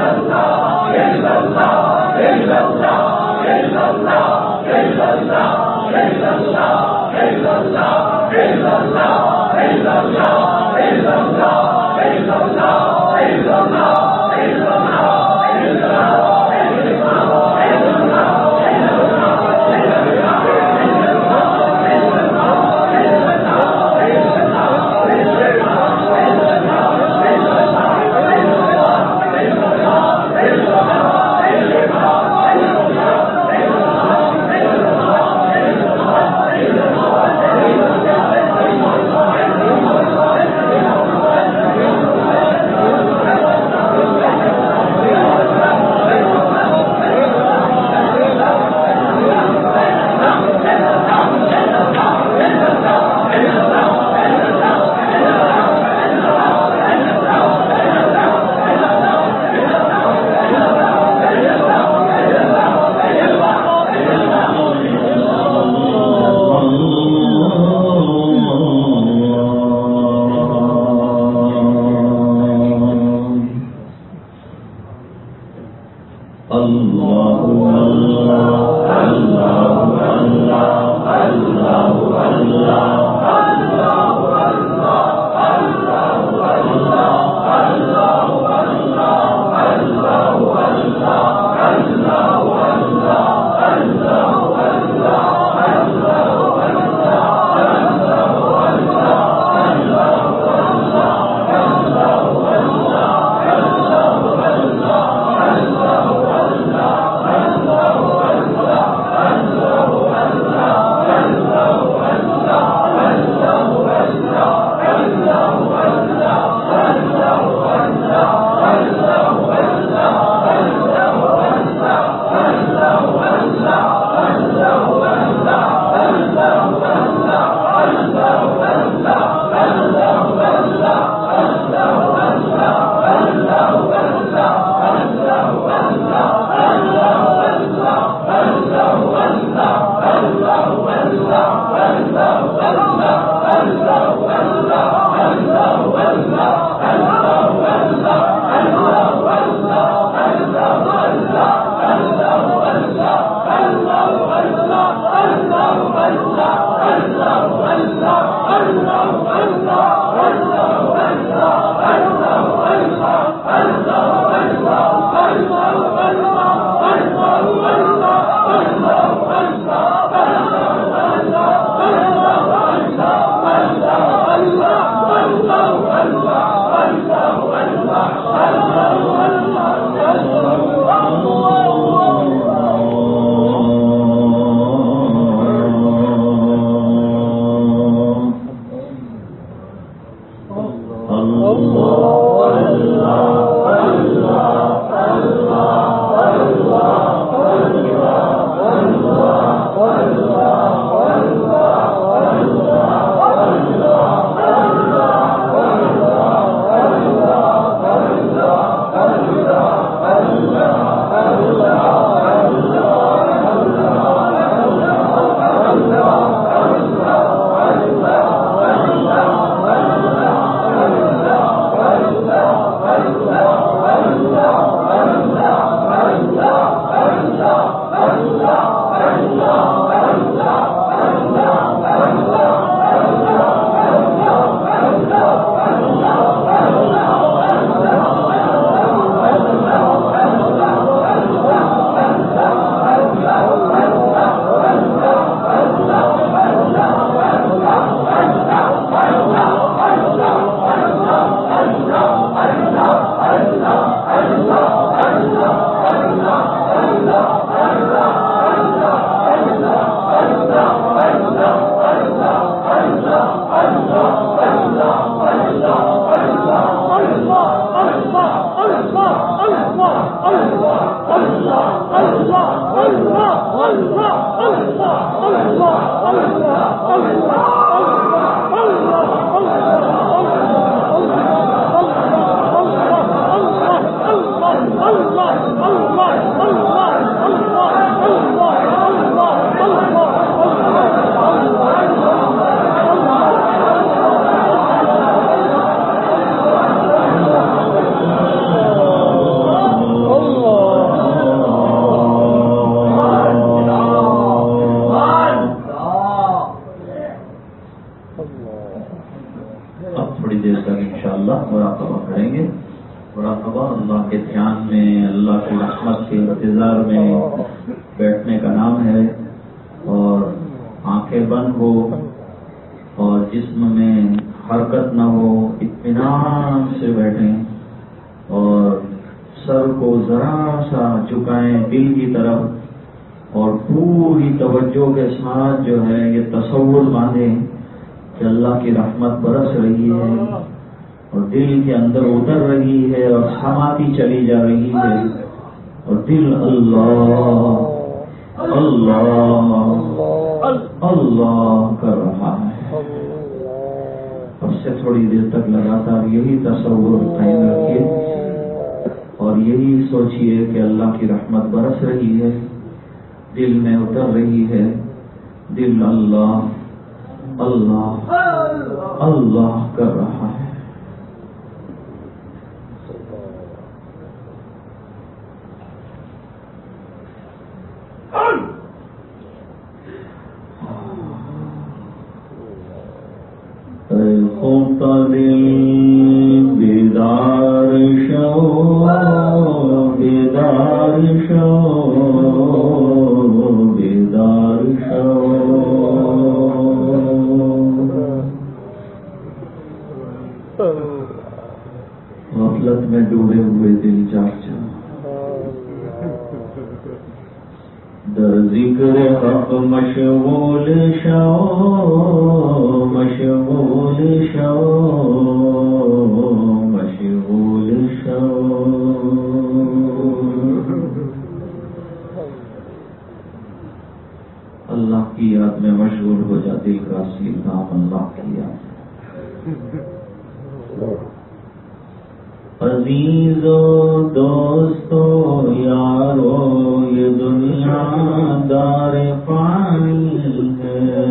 一生长一生长一生长一生长一生长一生长一生长一生长一生长一生长一生长一生长 ذکر حق مشغول شو مشغول شو مشغول شو اللہ کی یاد میں مشغول ہو جاتی کا سیدھا اللہ کی یاد۔ عزیزوں دوستو، یارو، یہ دنیا دار پانی ہے۔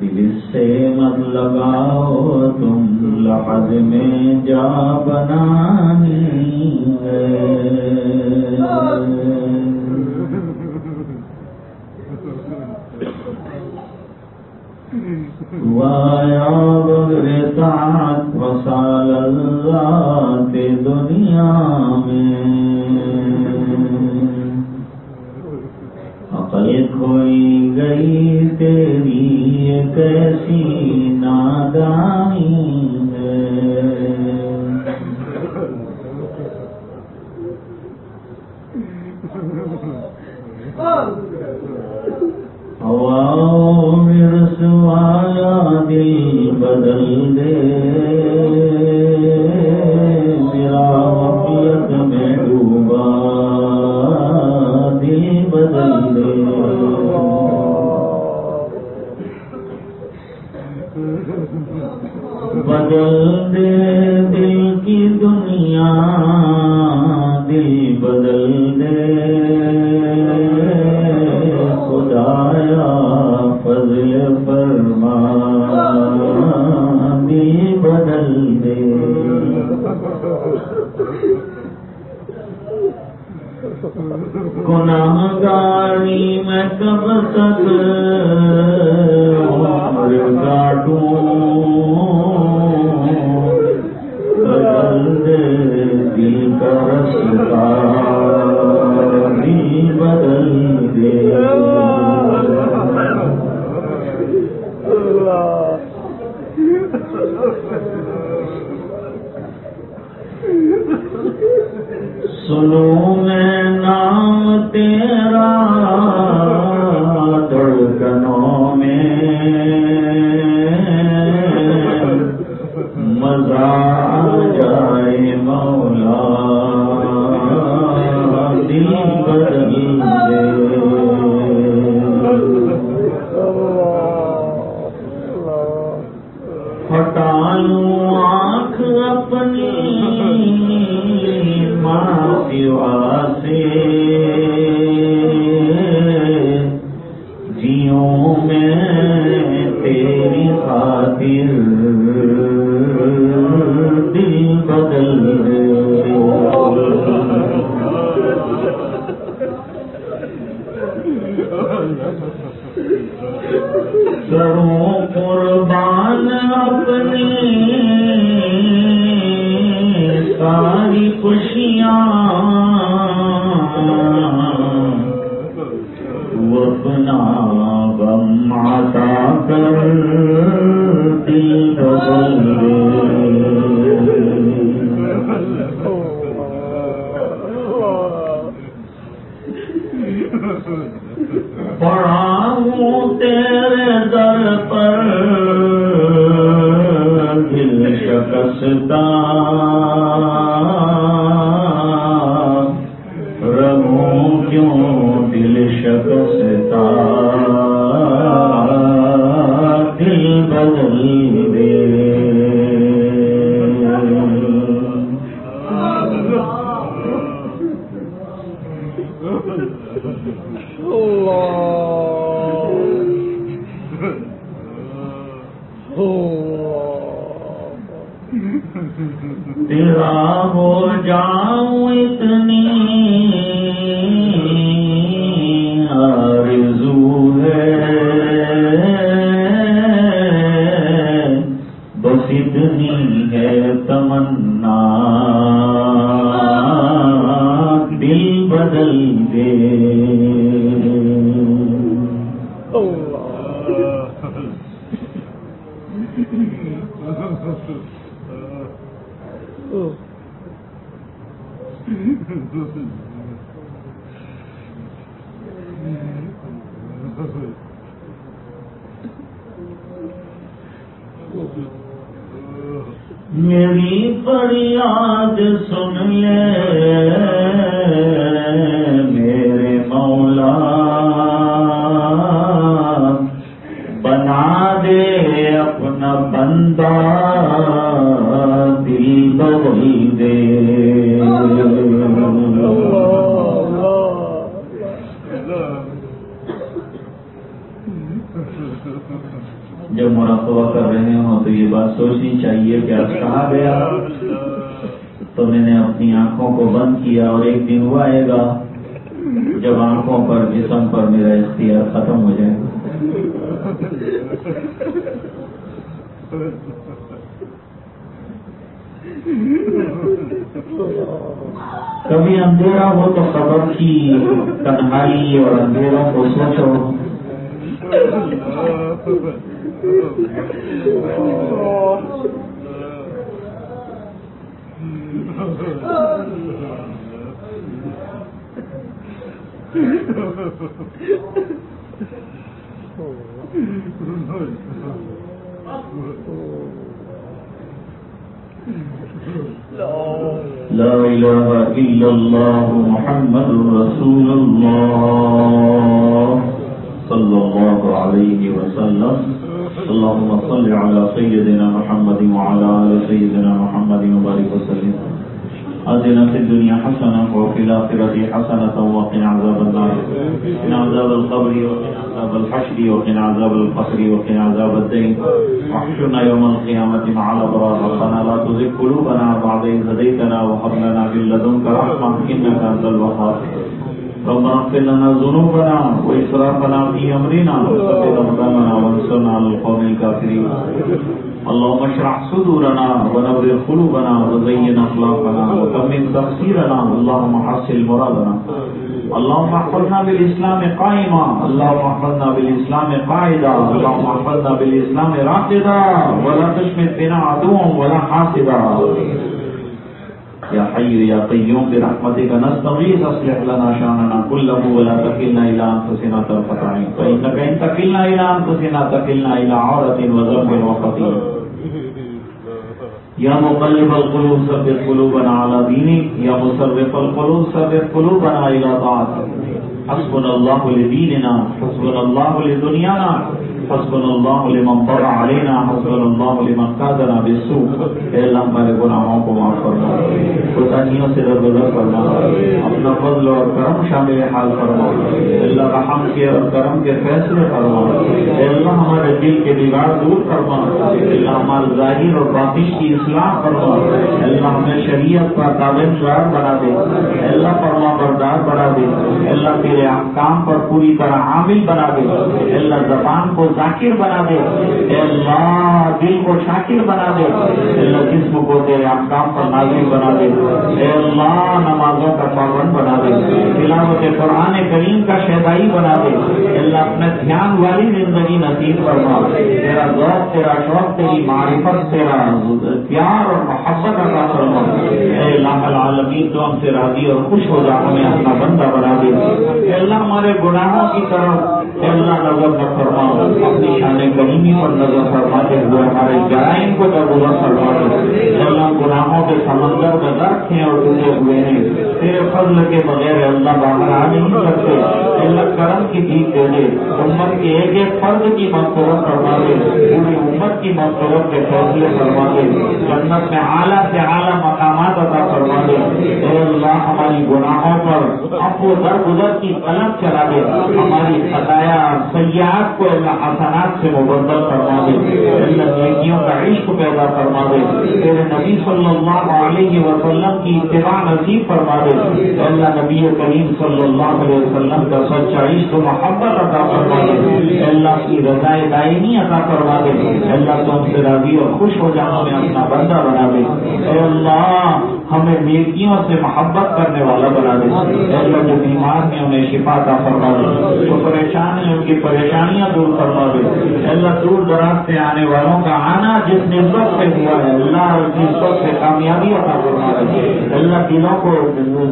دل سے مت لگاؤ، تم لحظ میں جا بنانی ہے۔ وایا بدرتات وسال دنیا میں عقل کھوئی گئی تیری کیسی نادانی ہے۔ رسوایا دل بدل دے۔ میرا میں ڈوبا۔ دل بدل دے۔ بدل دے۔ گناہ گاری میں کب تک دل سے تار لا إله إلا الله محمد رسول الله صلى الله عليه وسلم. اللهم صل على سيدنا محمد وعلى آل سيدنا محمد وبارك وسلم. آتنا في الدنيا حسنة وفي الآخرة حسنة وقنا عذاب النار۔ وقنا عذاب القبر، وقنا عذاب الحشر، وقنا عذاب الفقر، وقنا عذاب الدين واحشرنا يوم القيامة مع الأبرار ربنا لا تزغ قلوبنا بعد إذ هديتنا وهب لنا من لدنك رحمة إنك أنت الوهاب۔ ربنا اغفر لنا ذنوبنا وإسرافنا في أمرنا، وثبت أقدامنا وانصرنا على القوم الكافرين۔ اللهم اشرح صدورنا ونور قلوبنا وزين اخلاقنا وتمم تفسيرنا اللهم حصل مرادنا. اللهم احفظنا بالاسلام قائما. اللهم احفظنا بالاسلام قاعدا. اللهم احفظنا بالاسلام راقدا. ولا تشمت بنا عدوا ولا حاسدا. يا حي يا قيوم، برحمتك نستغيث. اصلح لنا شاننا كله ولا تكلنا الى انفسنا طرفة عين. فانك ان تكلنا الى انفسنا تكلنا الى عورة وذنب وخطيئة. یا مقلب القلوب سب قلوبنا على دینی یا مصرف القلوب سب قلوبنا الى طاعتک۔ حسبنا الله لديننا، حسبنا الله لدنيانا، حسبنا الله لمن ضر علينا، حسبنا الله لمن قادنا بالسوء اے اللہ، ہمارے گناہوں کو معاف فرما۔ کوتاہیوں سے درگزر فرما۔ اپنا فضل اور کرم شامل حال فرما۔ اللہ، رحم کے اور کرم کے فیصلے فرما۔ اے اللہ، ہمارے دل کے بگاڑ دور فرما۔ اللہ، ہمارے ظاہر اور باطن کی اصلاح فرما۔ اللہ، ہمیں شریعت کا تعلیم دار بنا دے۔ اے اللہ، فرما بردار بنا دے۔ اے اللہ تیرے کام پر پوری طرح عامل بنا دے۔ اللہ زبان کو ذاکر بنا دے۔ اللہ، دل کو شاکر بنا دے۔ اللہ جسم کو تیرے احکام پر نازل بنا دے۔ اے اللہ، نمازوں کا پابند بنا دے۔ تلاوت قرآن کریم کا شہدائی بنا دے۔ اللہ اپنے دھیان والی زندگی نصیب فرما۔ تیرا ذوق، تیرا شوق، تیری معرفت، تیرا پیار اور محبت عطا فرما۔ اے اللہ العالمین، تو ہم سے راضی اور خوش ہو جا، ہمیں اپنا بندہ بنا دے۔ اللہ ہمارے گناہوں کی طرف اللہ نظر نہ فرما اپنی شان کریمی پر نظر فرماتے ہوئے ہمارے جرائم کو درگزر فرما دے اللہ گناہوں کے سمندر میں درخت اور ڈوبے ہوئے ہیں۔ تیرے فضل کے بغیر اللہ باہر آ نہیں سکتے۔ اللہ کرم کی جیت دے دے۔ امت کے ایک ایک فرد کی مغفرت فرما دے۔ پوری امت کی مغفرت کے فیصلے فرما دے۔ جنت میں اعلیٰ سے اعلیٰ مقامات عطا فرما دے۔ اللہ، ہماری گناہوں پر اب وہ در گزر کی قلم چلا دے۔ ہماری خطایا سیاحت کو اللہ حسنات سے مبدل فرما دے۔ اللہ نیکیوں کا عشق پیدا فرما دے۔ تیرے نبی صلی اللہ علیہ وسلم کی اتباع نصیب فرما دے۔ اللہ نبی کریم صلی اللہ علیہ وسلم کا سچا عشق و محبت عطا فرما دے۔ اللہ کی رضائے دائمی عطا فرما دے۔ اللہ تو ہم سے راضی اور خوش ہو جانا ہمیں اپنا بندہ بنا دے۔ اے اللہ ہمیں نیکیوں سے محبت کرنے والا بنا دے۔ اللہ جو بیمار ہیں انہیں شفا عطا فرما دے۔ جو پریشان ان کی پریشانیاں دور فرما دے۔ اللہ، دور دراز سے آنے والوں کا آنا جس نسبت سے ہوا ہے، اللہ اس نسبت سے کامیابی عطا فرما دے۔ اللہ، دلوں کو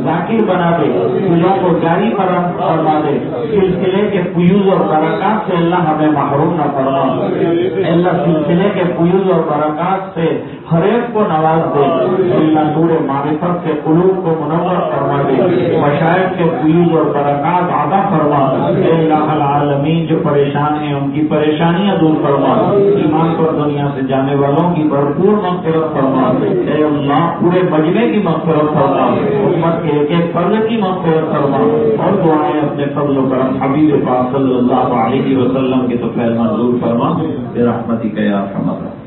ذاکر بنا دے، دلوں کو جاری فرما دے۔ سلسلے کے فیوز اور برکات سے اللہ ہمیں محروم نہ فرما۔ اللہ، سلسلے کے فیوز اور برکات سے ہر ایک کو نواز دے۔ اللہ نور معرفت سے قلوب کو منور فرما دے مشاعر کے فیوز اور برکات عطا فرما اے اللہ العالمین، جو پریشان ہیں، ان کی پریشانیاں دور فرما ایمان پر دنیا سے جانے والوں کی بھرپور مغفرت فرما اے اللہ، پورے مجمے کی مغفرت فرما امت کے ایک ایک فرد کی مغفرت فرما اور دعائیں اپنے فضل و کرم حبیب پاک صلی اللہ علیہ وسلم کے تو فیل منظور فرما۔ رحمتی کا یا رحمت